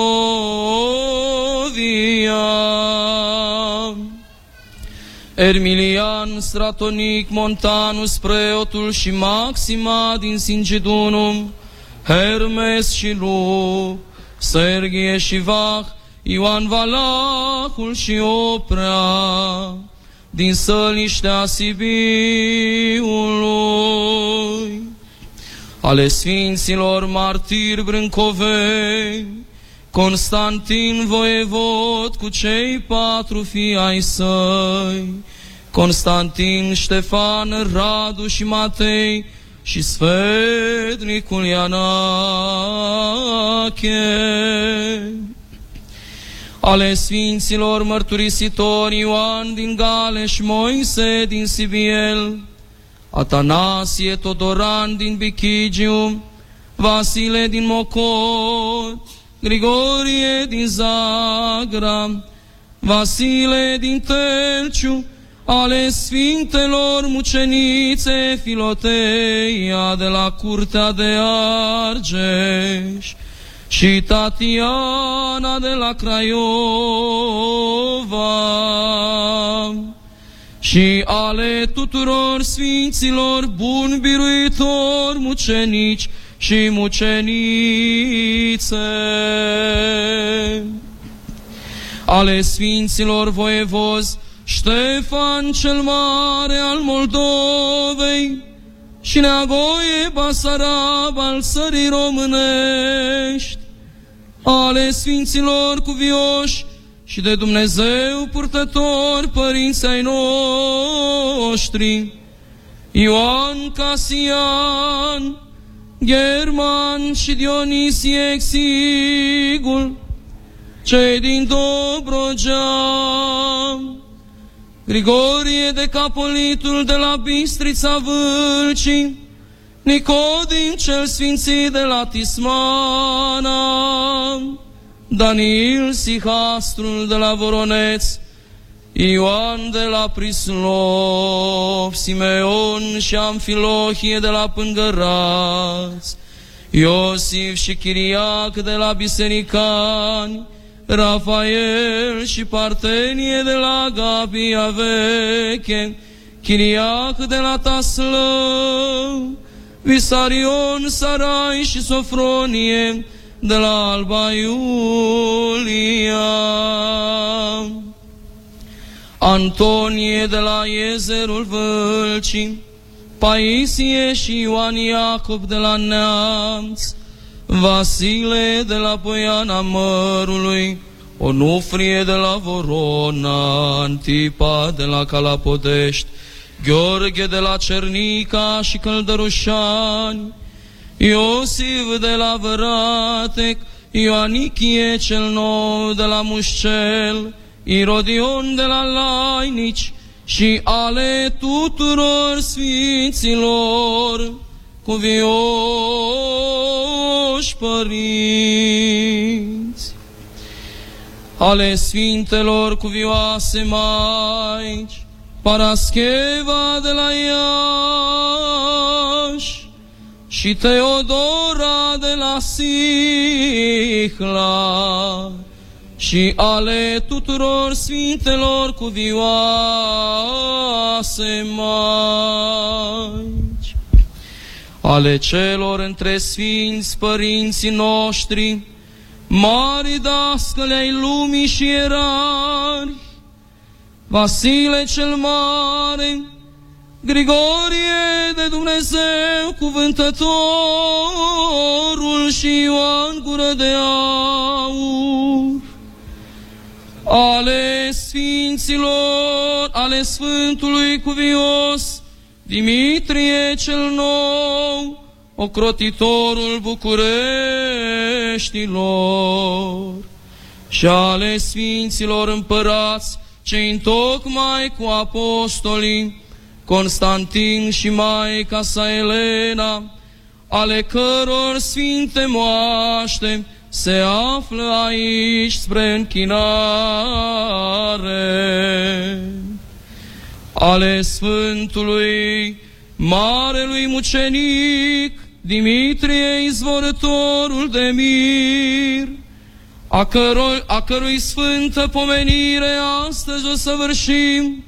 Ermilian, Stratonic, Montanus, Preotul și Maxima din Singidunum, Hermes și Lu, Sergie și Vah, Ioan Valahul și Oprea, din săliștea Sibiului, ale Sfinților Martiri Brâncovei, Constantin voievod cu cei patru fii ai săi, Constantin, Ștefan, Radu și Matei și Sfednicul Ianache. Ale Sfinților mărturisitori Ioan din Galeș, Moise din Sibiel, Atanasie Todoran din Bichigiu, Vasile din Mocot, Grigorie din Zagra, Vasile din Telciu, ale Sfintelor Mucenițe Filoteia de la Curtea de Argeș și Tatiana de la Craiova. Și ale tuturor Sfinților bun biruitor mucenici și mucenițe. Ale Sfinților voievozi Ștefan cel Mare al Moldovei și Neagoie Basarab al țării românești, ale Sfinților cuvioși și de Dumnezeu purtător părinții ai noștri, Ioan Casian, German și Dionisie Exigul, cei din Dobrogea, Grigorie de Capolitul de la Bistrița Vâlcii, Nicodim cel Sfințit de la Tismana, Daniel Sihastrul de la Voroneț, Ioan de la Prislov, Simeon și Amfilohie de la Pângărați, Iosif și Chiriac de la Bisericani, Rafael și Partenie de la Gabia Veche, Chiriac de la Taslău, Visarion, Sarai și Sofronie de la Alba Iulia, Antonie de la Iezerul Vâlcii, Paisie și Ioan Iacob de la Neamț, Vasile de la Poiana Mărului, Onufrie de la Vorona, Antipa de la Calapodești, Gheorghe de la Cernica și Căldărușani, Iosif de la Văratec, Ioanichie cel nou de la Mușcel, Irodion de la Lainici și ale tuturor sfinților, cuvioși părinți, ale sfintelor cuvioase maici, Parascheva de la Iași și Teodora de la Sihla și ale tuturor sfintelor cuvioase maici, ale celor între sfinți părinții noștri, mari dascăle ai lumii și erari, Vasile cel Mare, Grigorie de Dumnezeu, cuvântătorul și Ioan Gură de Aur, ale Sfinților, ale Sfântului Cuvios, Dimitrie cel Nou, ocrotitorul Bucureștilor, și ale Sfinților împărați, cei întocmai cu apostolii, Constantin și Maica sa Elena, ale căror sfinte moaște se află aici spre închinare. Ale Sfântului Marelui Mucenic Dimitrie, izvorătorul de mir, a, cărui, a cărui sfântă pomenire astăzi o săvârșim,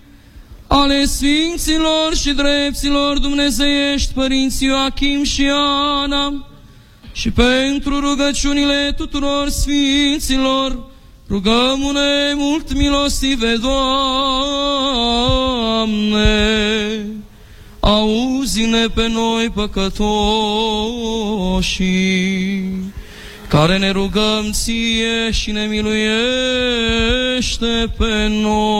ale Sfinților și Drepților Dumnezeiești, Părinții Joachim și Ana, și pentru rugăciunile tuturor Sfinților, rugăm-ne mult milostive, Doamne, auzi-ne pe noi păcătoși care ne rugăm ție și ne miluiește pe noi.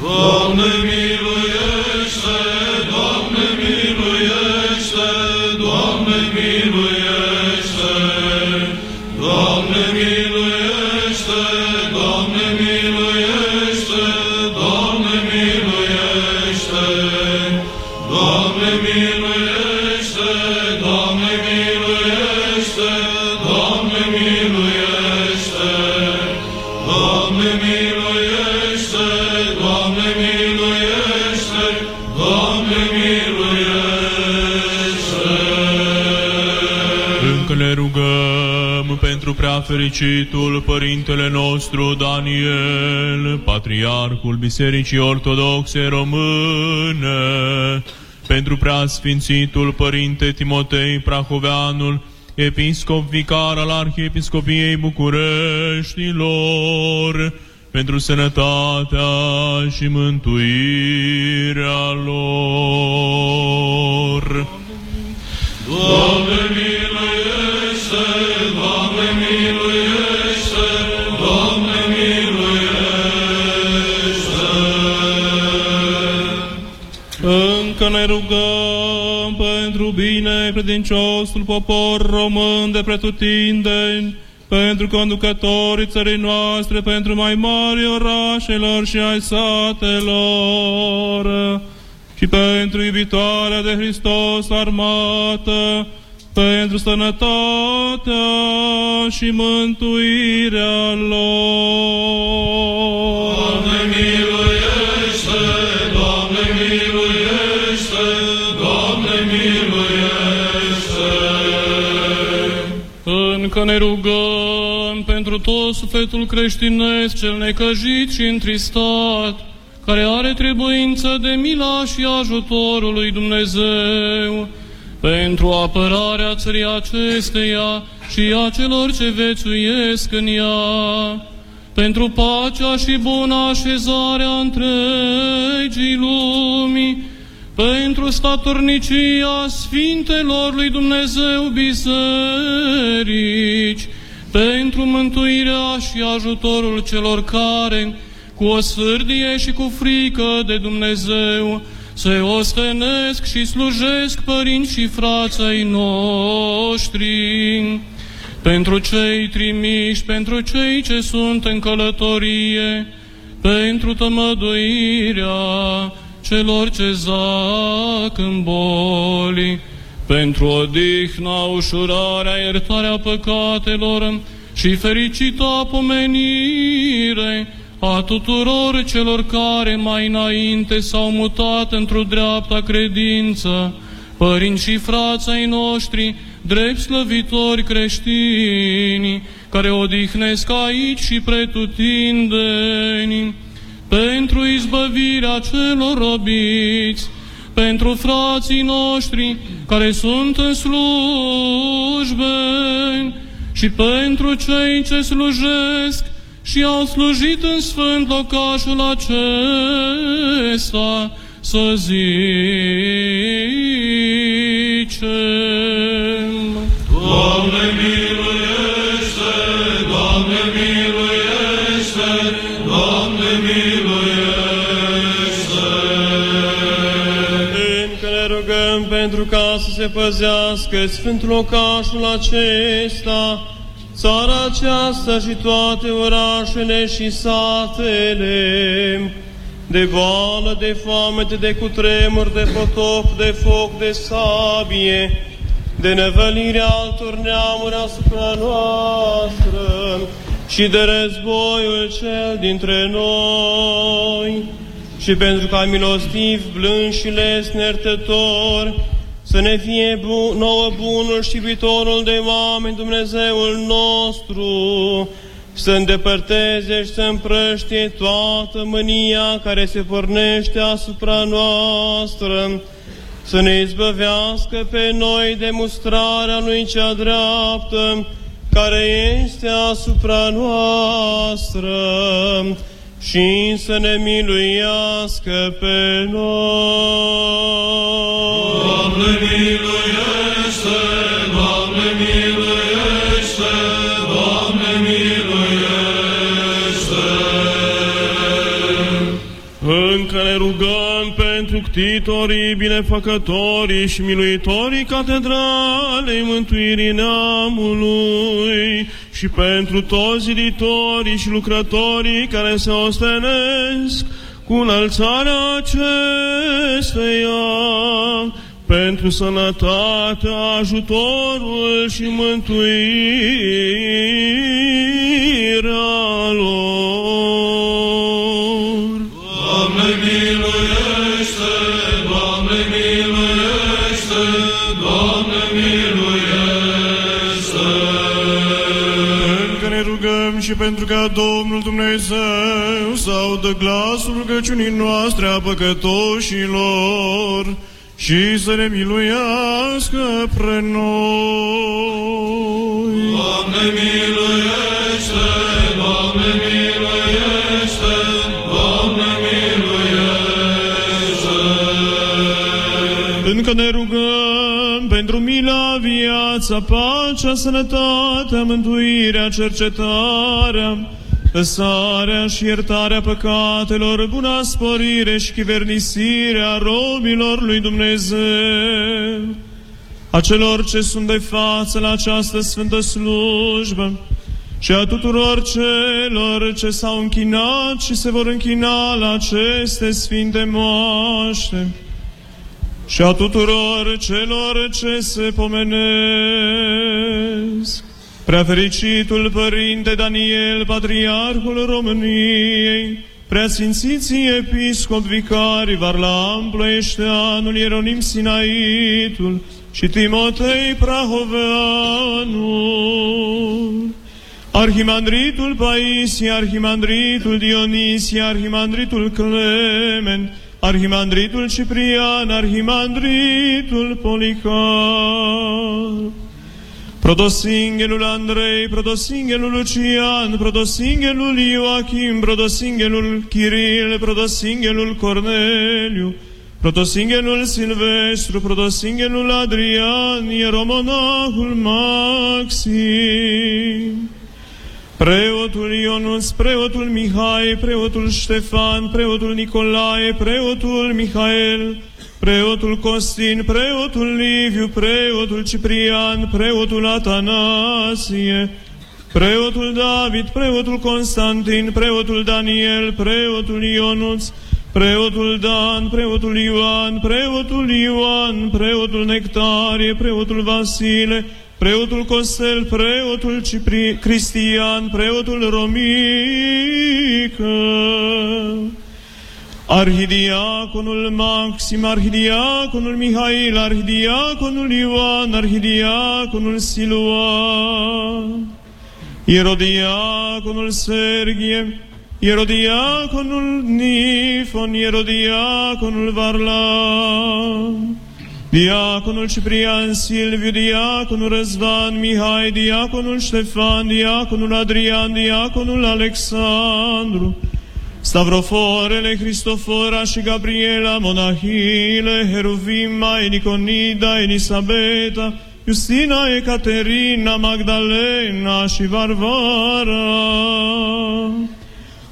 Doamne miluiește, fericitul Părintele nostru Daniel, Patriarhul Bisericii Ortodoxe Române, pentru prea sfințitul Părinte Timotei Prahoveanul, Episcop vicar al Arhiepiscopiei Bucureștilor, pentru sănătatea și mântuirea lor. Doamne miluiește, miluiește. Încă ne rugăm pentru bine credinciosul popor român de pretutindeni, pentru conducătorii țării noastre, pentru mai mari orașelor și ai satelor, și pentru iubitoarea de Hristos armată, pentru sănătatea și mântuirea lor. Doamne miluiește, Încă ne rugăm pentru tot sufletul creștinesc cel necăjit și întristat, care are trebuință de mila și ajutorul lui Dumnezeu, pentru apărarea țării acesteia și a celor ce vețuiesc în ea, pentru pacea și buna așezare a întregii lumii, pentru statornicia Sfintelor lui Dumnezeu biserici, pentru mântuirea și ajutorul celor care, cu o sârdie și cu frică de Dumnezeu, se ostenesc și slujesc părinți și frații noștri, pentru cei trimiși, pentru cei ce sunt în călătorie, pentru tămăduirea celor ce zac în boli, pentru odihna, ușurarea, iertarea păcatelor și fericita pomenire a tuturor celor care mai înainte s-au mutat într-o dreapta credință, părinți și frații noștri, drept slăvitori creștini, care odihnesc aici și pretutindeni, pentru izbăvirea celor robiți, pentru frații noștri care sunt în slujbe și pentru cei ce slujesc și au slujit în sfânt locașul acesta, să zicem. Doamne miluiește, pentru ca să se păzească sfântul locașul acesta, țara aceasta și toate orașele și satele, de boală, de foamete, de cutremur, de potop, de foc, de sabie, de nevălirea altor neamuri asupra noastră și de războiul cel dintre noi, și pentru ca milostiv, blând și lesnertător, să ne fie bu- nouă bunul și viitorul de oameni Dumnezeul nostru, să îndepărteze și să împrăștie toată mânia care se pornește asupra noastră, să ne izbăvească pe noi de mustrarea lui cea dreaptă, care este asupra noastră, și să ne miluiască pe noi. Doamne miluiește, Doamne miluiește, Doamne miluiește. Încă ne rugăm pentru ctitorii, binefăcătorii și miluitorii catedralei mântuirii neamului și pentru toți ziditorii și lucrătorii care se ostenesc cu înălțarea acesteia, pentru sănătatea, ajutorul și mântuirea lor. Și pentru ca Domnul Dumnezeu să audă glasul rugăciunii noastre a păcătoșilor și să ne miluiască pre noi. Doamne miluiește, Doamne miluiește, Doamne miluiește. Încă ne rugăm pentru mila, viața, pacea, sănătatea, mântuirea, cercetarea, lăsarea și iertarea păcatelor, buna sporire și chivernisirea robilor lui Dumnezeu, a celor ce sunt de față la această sfântă slujbă și a tuturor celor ce s-au închinat și se vor închina la aceste sfinte moaște și a tuturor celor ce se pomenesc. Prea fericitul Părinte Daniel, Patriarhul României, Preasfințiții Episcop Vicari Varlam Ploieșteanul, Ieronim Sinaitul și Timotei Prahoveanul, Arhimandritul Paisie, Arhimandritul Dionisie, Arhimandritul Clement, Arhimandritul Ciprian, Arhimandritul Policar, Protosinghelul Andrei, Protosinghelul Lucian, Protosinghelul Ioachim, Protosinghelul Chiril, Protosinghelul Corneliu, Protosinghelul Silvestru, Protosinghelul Adrian, Ieromonahul Maxim, Preotul Ionus, preotul Mihai, preotul Ștefan, preotul Nicolae, preotul Mihael, preotul Costin, preotul Liviu, preotul Ciprian, preotul Atanasie, preotul David, preotul Constantin, preotul Daniel, preotul Ionuț, preotul Dan, preotul Ioan, preotul Ioan, preotul Nectarie, preotul Vasile, preotul Costel, preotul Cipri, Cristian, preotul Romică, Arhidiaconul Maxim, Arhidiaconul Mihail, Arhidiaconul Ioan, Arhidiaconul Siluan, Ierodiaconul Sergie, Ierodiaconul Nifon, Ierodiaconul Varlam, Diaconul Ciprian Silviu, Diaconul Răzvan Mihai, Diaconul Ștefan, Diaconul Adrian, Diaconul Alexandru, Stavroforele, Cristofora și Gabriela, Monahile, Heruvima, Eniconida, Elisabeta, Justina, Ecaterina, Magdalena și Varvara.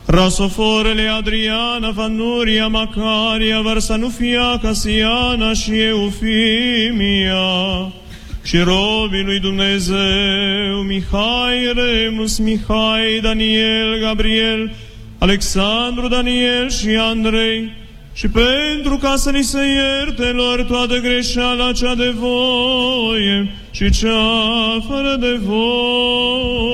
Rasoforele Adriana, Vanuria, Macaria, Varsanufia, Casiana și Eufimia și robii lui Dumnezeu, Mihai, Remus, Mihai, Daniel, Gabriel, Alexandru, Daniel și Andrei, și pentru ca să ni se ierte lor toată greșeala cea de voie și cea fără de voie.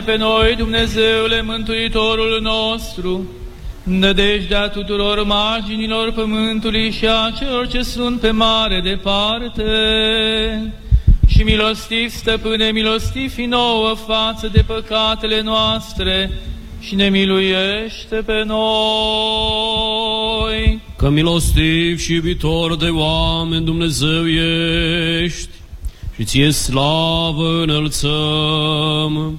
Susține pe noi, Dumnezeule Mântuitorul nostru, nădejdea tuturor marginilor pământului și a celor ce sunt pe mare departe. Și milostiv, stăpâne, milostiv fi nouă față de păcatele noastre și ne miluiește pe noi. Că milostiv și iubitor de oameni Dumnezeu ești și ție slavă înălțăm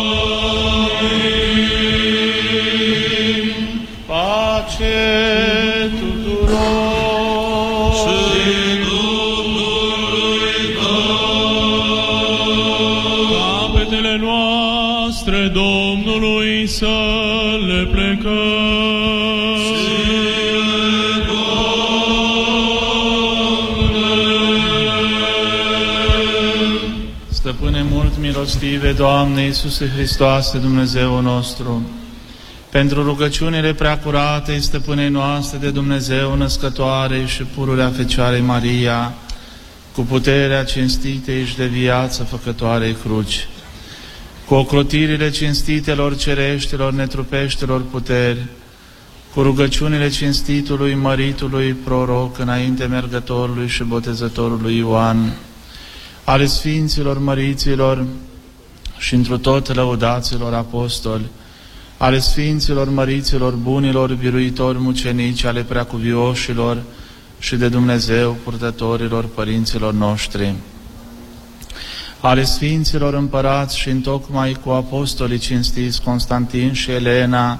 Milostive, Doamne Iisuse Hristoase, Dumnezeu nostru, pentru rugăciunile preacurate, stăpânei noastre de Dumnezeu, născătoare și pururea Fecioarei Maria, cu puterea cinstitei și de viață făcătoarei cruci, cu ocrotirile cinstitelor cereștilor netrupeștilor puteri, cu rugăciunile cinstitului, măritului proroc înainte mergătorului și botezătorului Ioan, ale Sfinților Măriților și întru tot lăudaților apostoli, ale Sfinților Măriților bunilor biruitori mucenici, ale preacuvioșilor și de Dumnezeu purtătorilor părinților noștri, ale Sfinților împărați și întocmai cu apostolii cinstiți Constantin și Elena,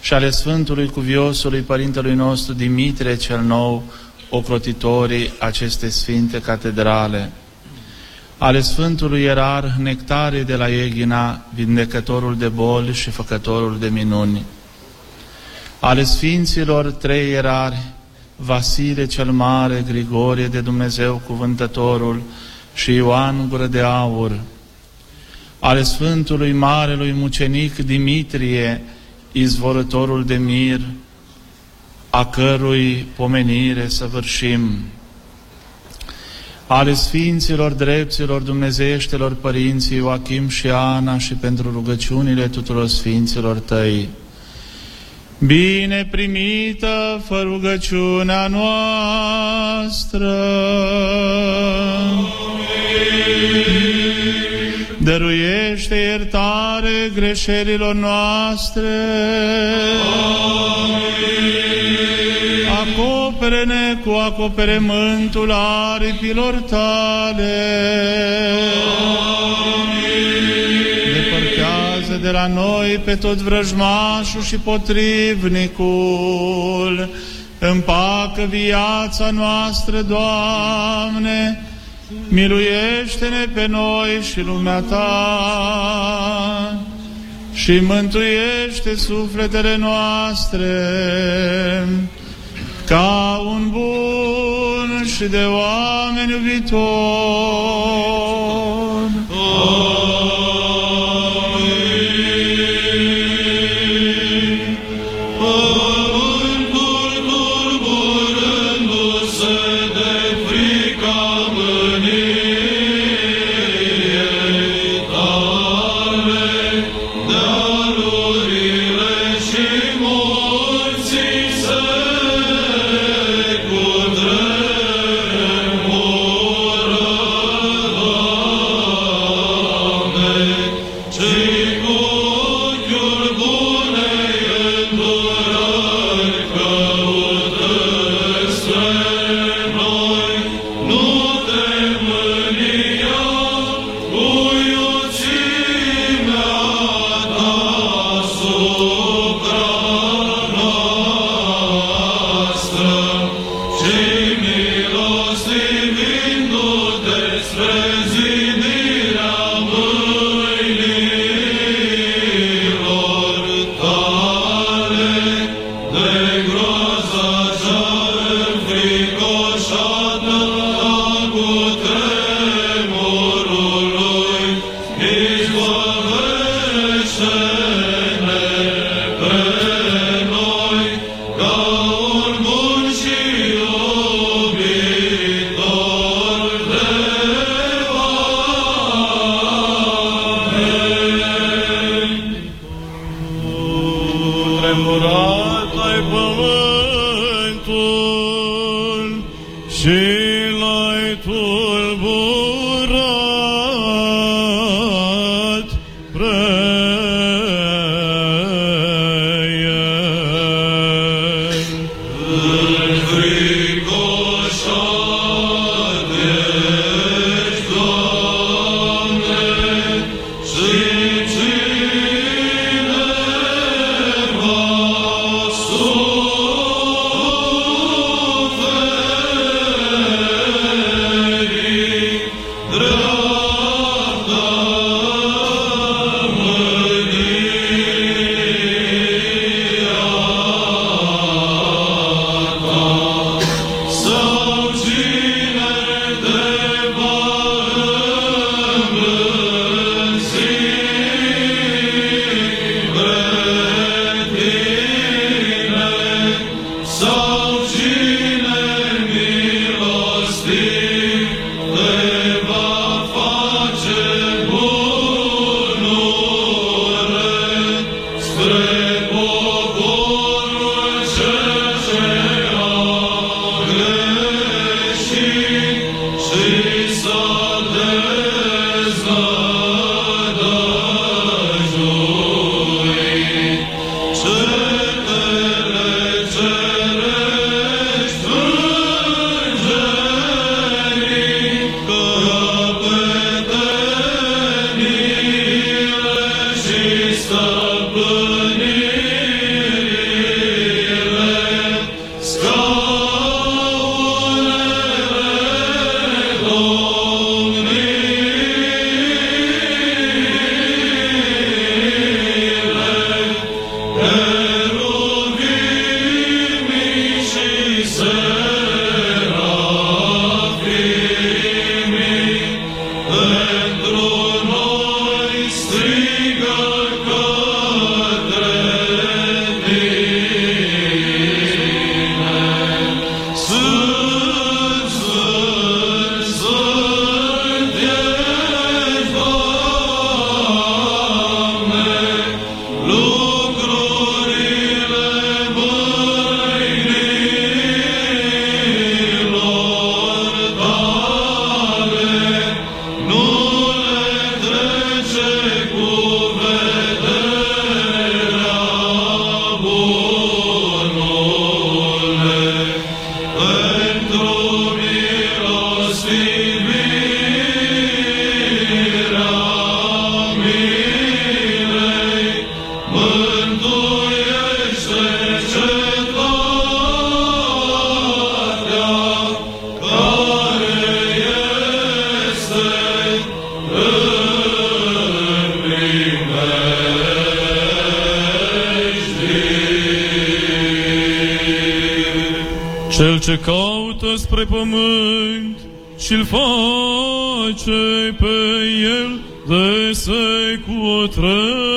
și ale Sfântului Cuviosului Părintelui nostru Dimitrie cel Nou, ocrotitorii aceste sfinte catedrale, ale Sfântului Ierar Nectarie de la Eghina, vindecătorul de boli și făcătorul de minuni, ale Sfinților trei ierari, Vasile cel Mare, Grigorie de Dumnezeu Cuvântătorul și Ioan Gură de Aur, ale Sfântului Marelui Mucenic Dimitrie, izvorătorul de mir, a cărui pomenire săvârșim, ale Sfinților Drepților Dumnezeieștilor Părinții Joachim și Ana și pentru rugăciunile tuturor Sfinților Tăi. Bine primită fă rugăciunea noastră. Dăruiește iertare greșelilor noastre. Acopere-ne cu acoperământul aripilor tale. Depărtează de la noi pe tot vrăjmașul și potrivnicul. Împacă viața noastră, Doamne, miluiește-ne pe noi și lumea Ta și mântuiește sufletele noastre ca un bun și de oameni iubitor. Amin. ce caută spre pământ și-l face pe el de se cutremure.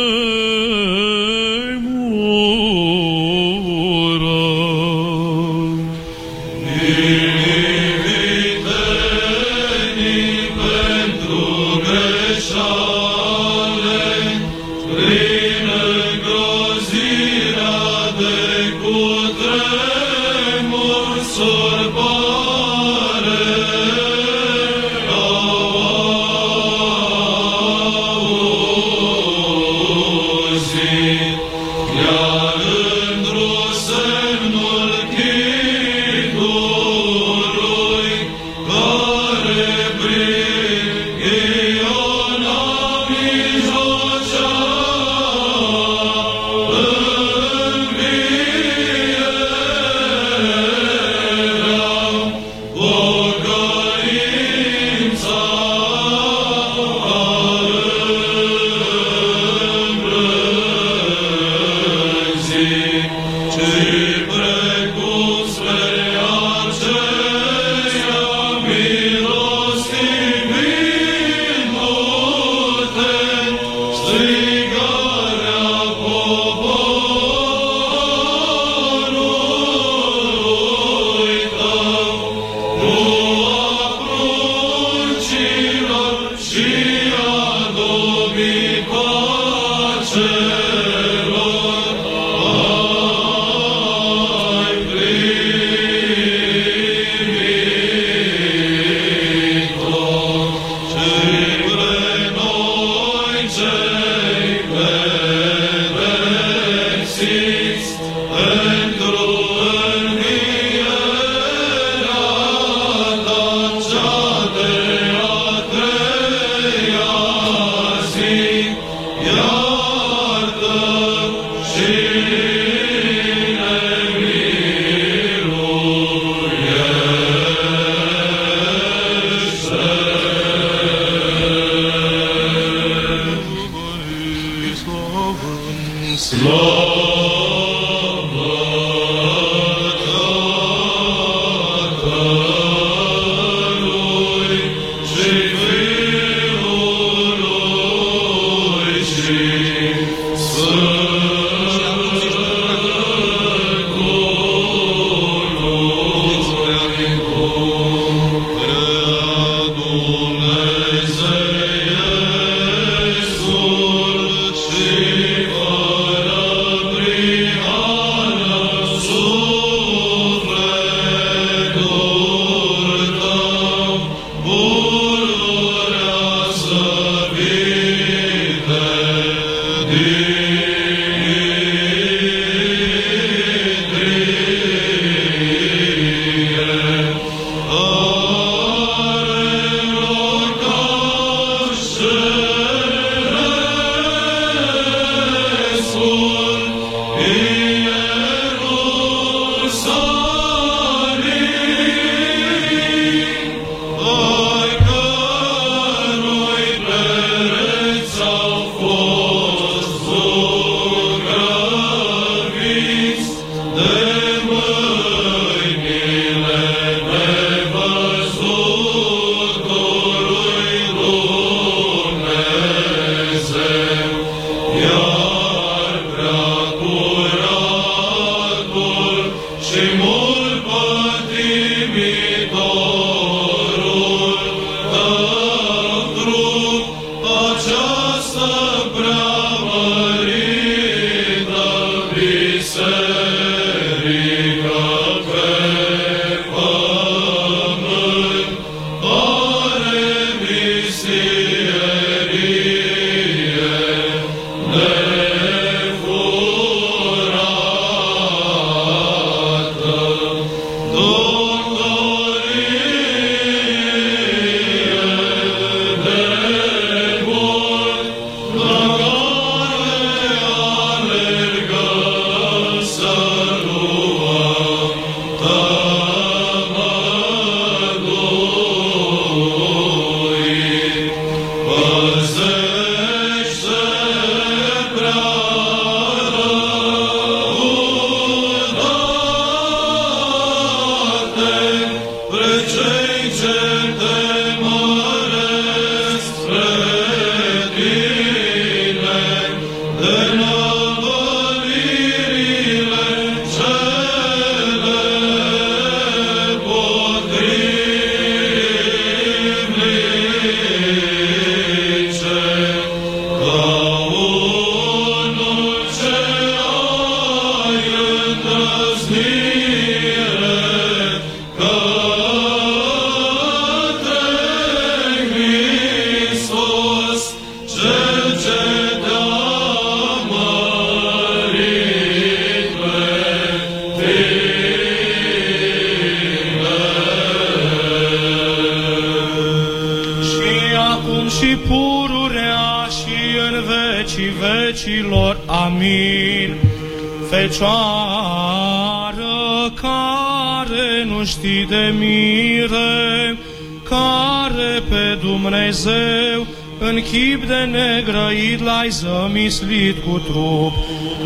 Negrăit l-ai zămislit cu trup,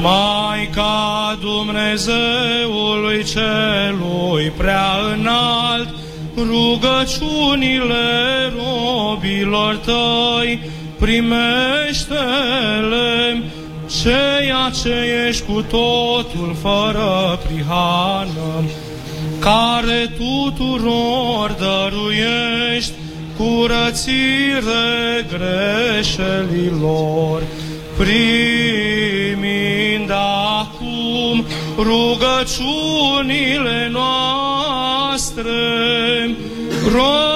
Maica Dumnezeului celui prea înalt, rugăciunile robilor tăi, primește-le, ceea ce ești cu totul fără prihană, care tuturor dăruiești curățire greșelilor, primind acum rugăciunile noastre, roagă-te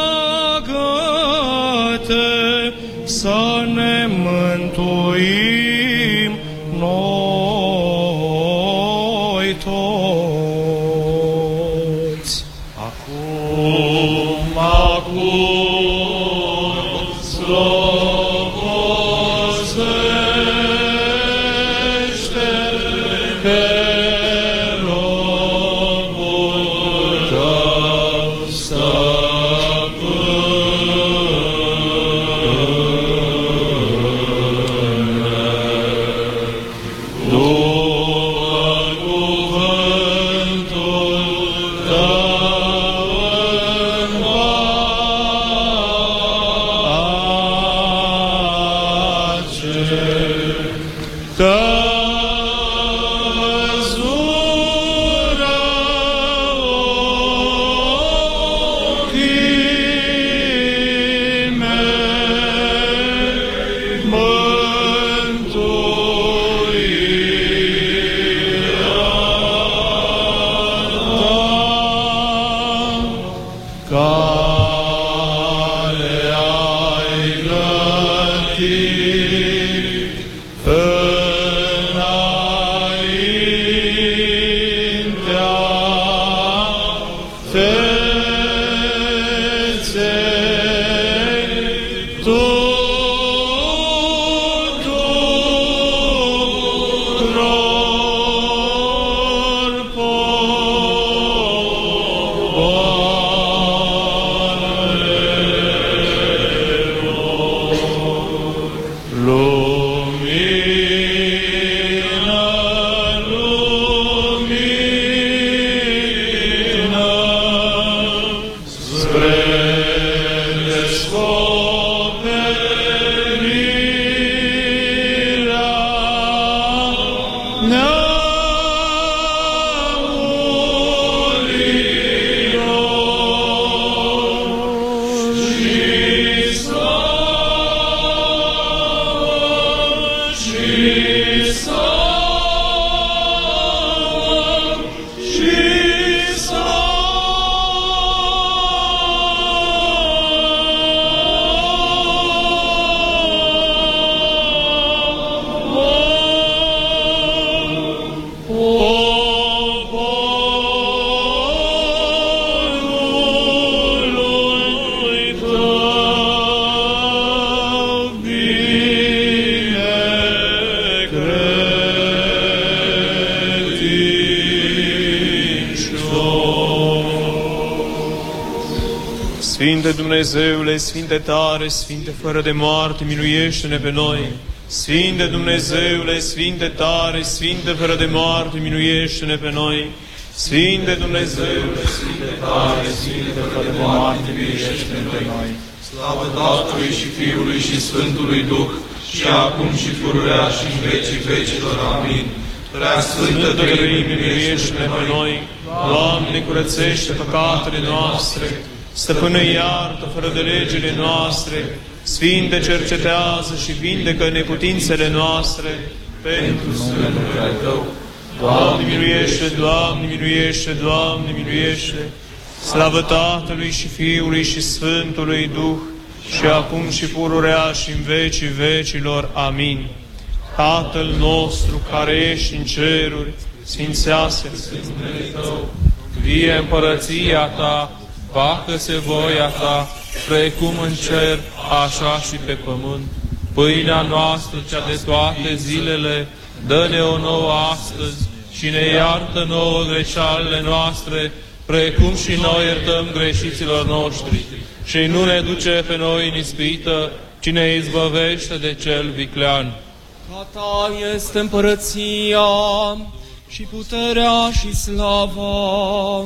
Dumnezeule, Sfinte tare, Sfinte fără de moarte, miluiește-ne pe noi. Sfinte Dumnezeule, Sfinte tare, Sfinte fără de moarte, miluiește-ne pe noi. Sfinte Dumnezeule, Sfinte tare, Sfinte fără de moarte, miluiește-ne pe noi. Slavă Tatălui și Fiului și Sfântului Duh, și acum și pururea și în vecii vecilor. Amin. Prea Sfântă Treime, miluiește-ne pe noi. Doamne, curățește păcatele noastre. Stăpână, iartă fără de legile noastre. Sfinte, cercetează și vindecă neputințele noastre. Pentru numele Tău. Doamne, miluiește, Doamne, miluiește, Doamne, miluiește. Slavă Tatălui și Fiului și Sfântului Duh, și acum și pururea și în vecii vecilor. Amin. Tatăl nostru care ești în ceruri, sfințească-se numele Tău, vie împărăția Ta, facă-se voia Ta, precum în cer, așa și pe pământ. Pâinea noastră, cea de toate zilele, dă-ne-o nouă astăzi și ne iartă nouă greșalele noastre, precum și noi iertăm greșiților noștri. Și nu ne duce pe noi în ispită, ci ne izbăvește de cel viclean. A ta este împărăția și puterea și slava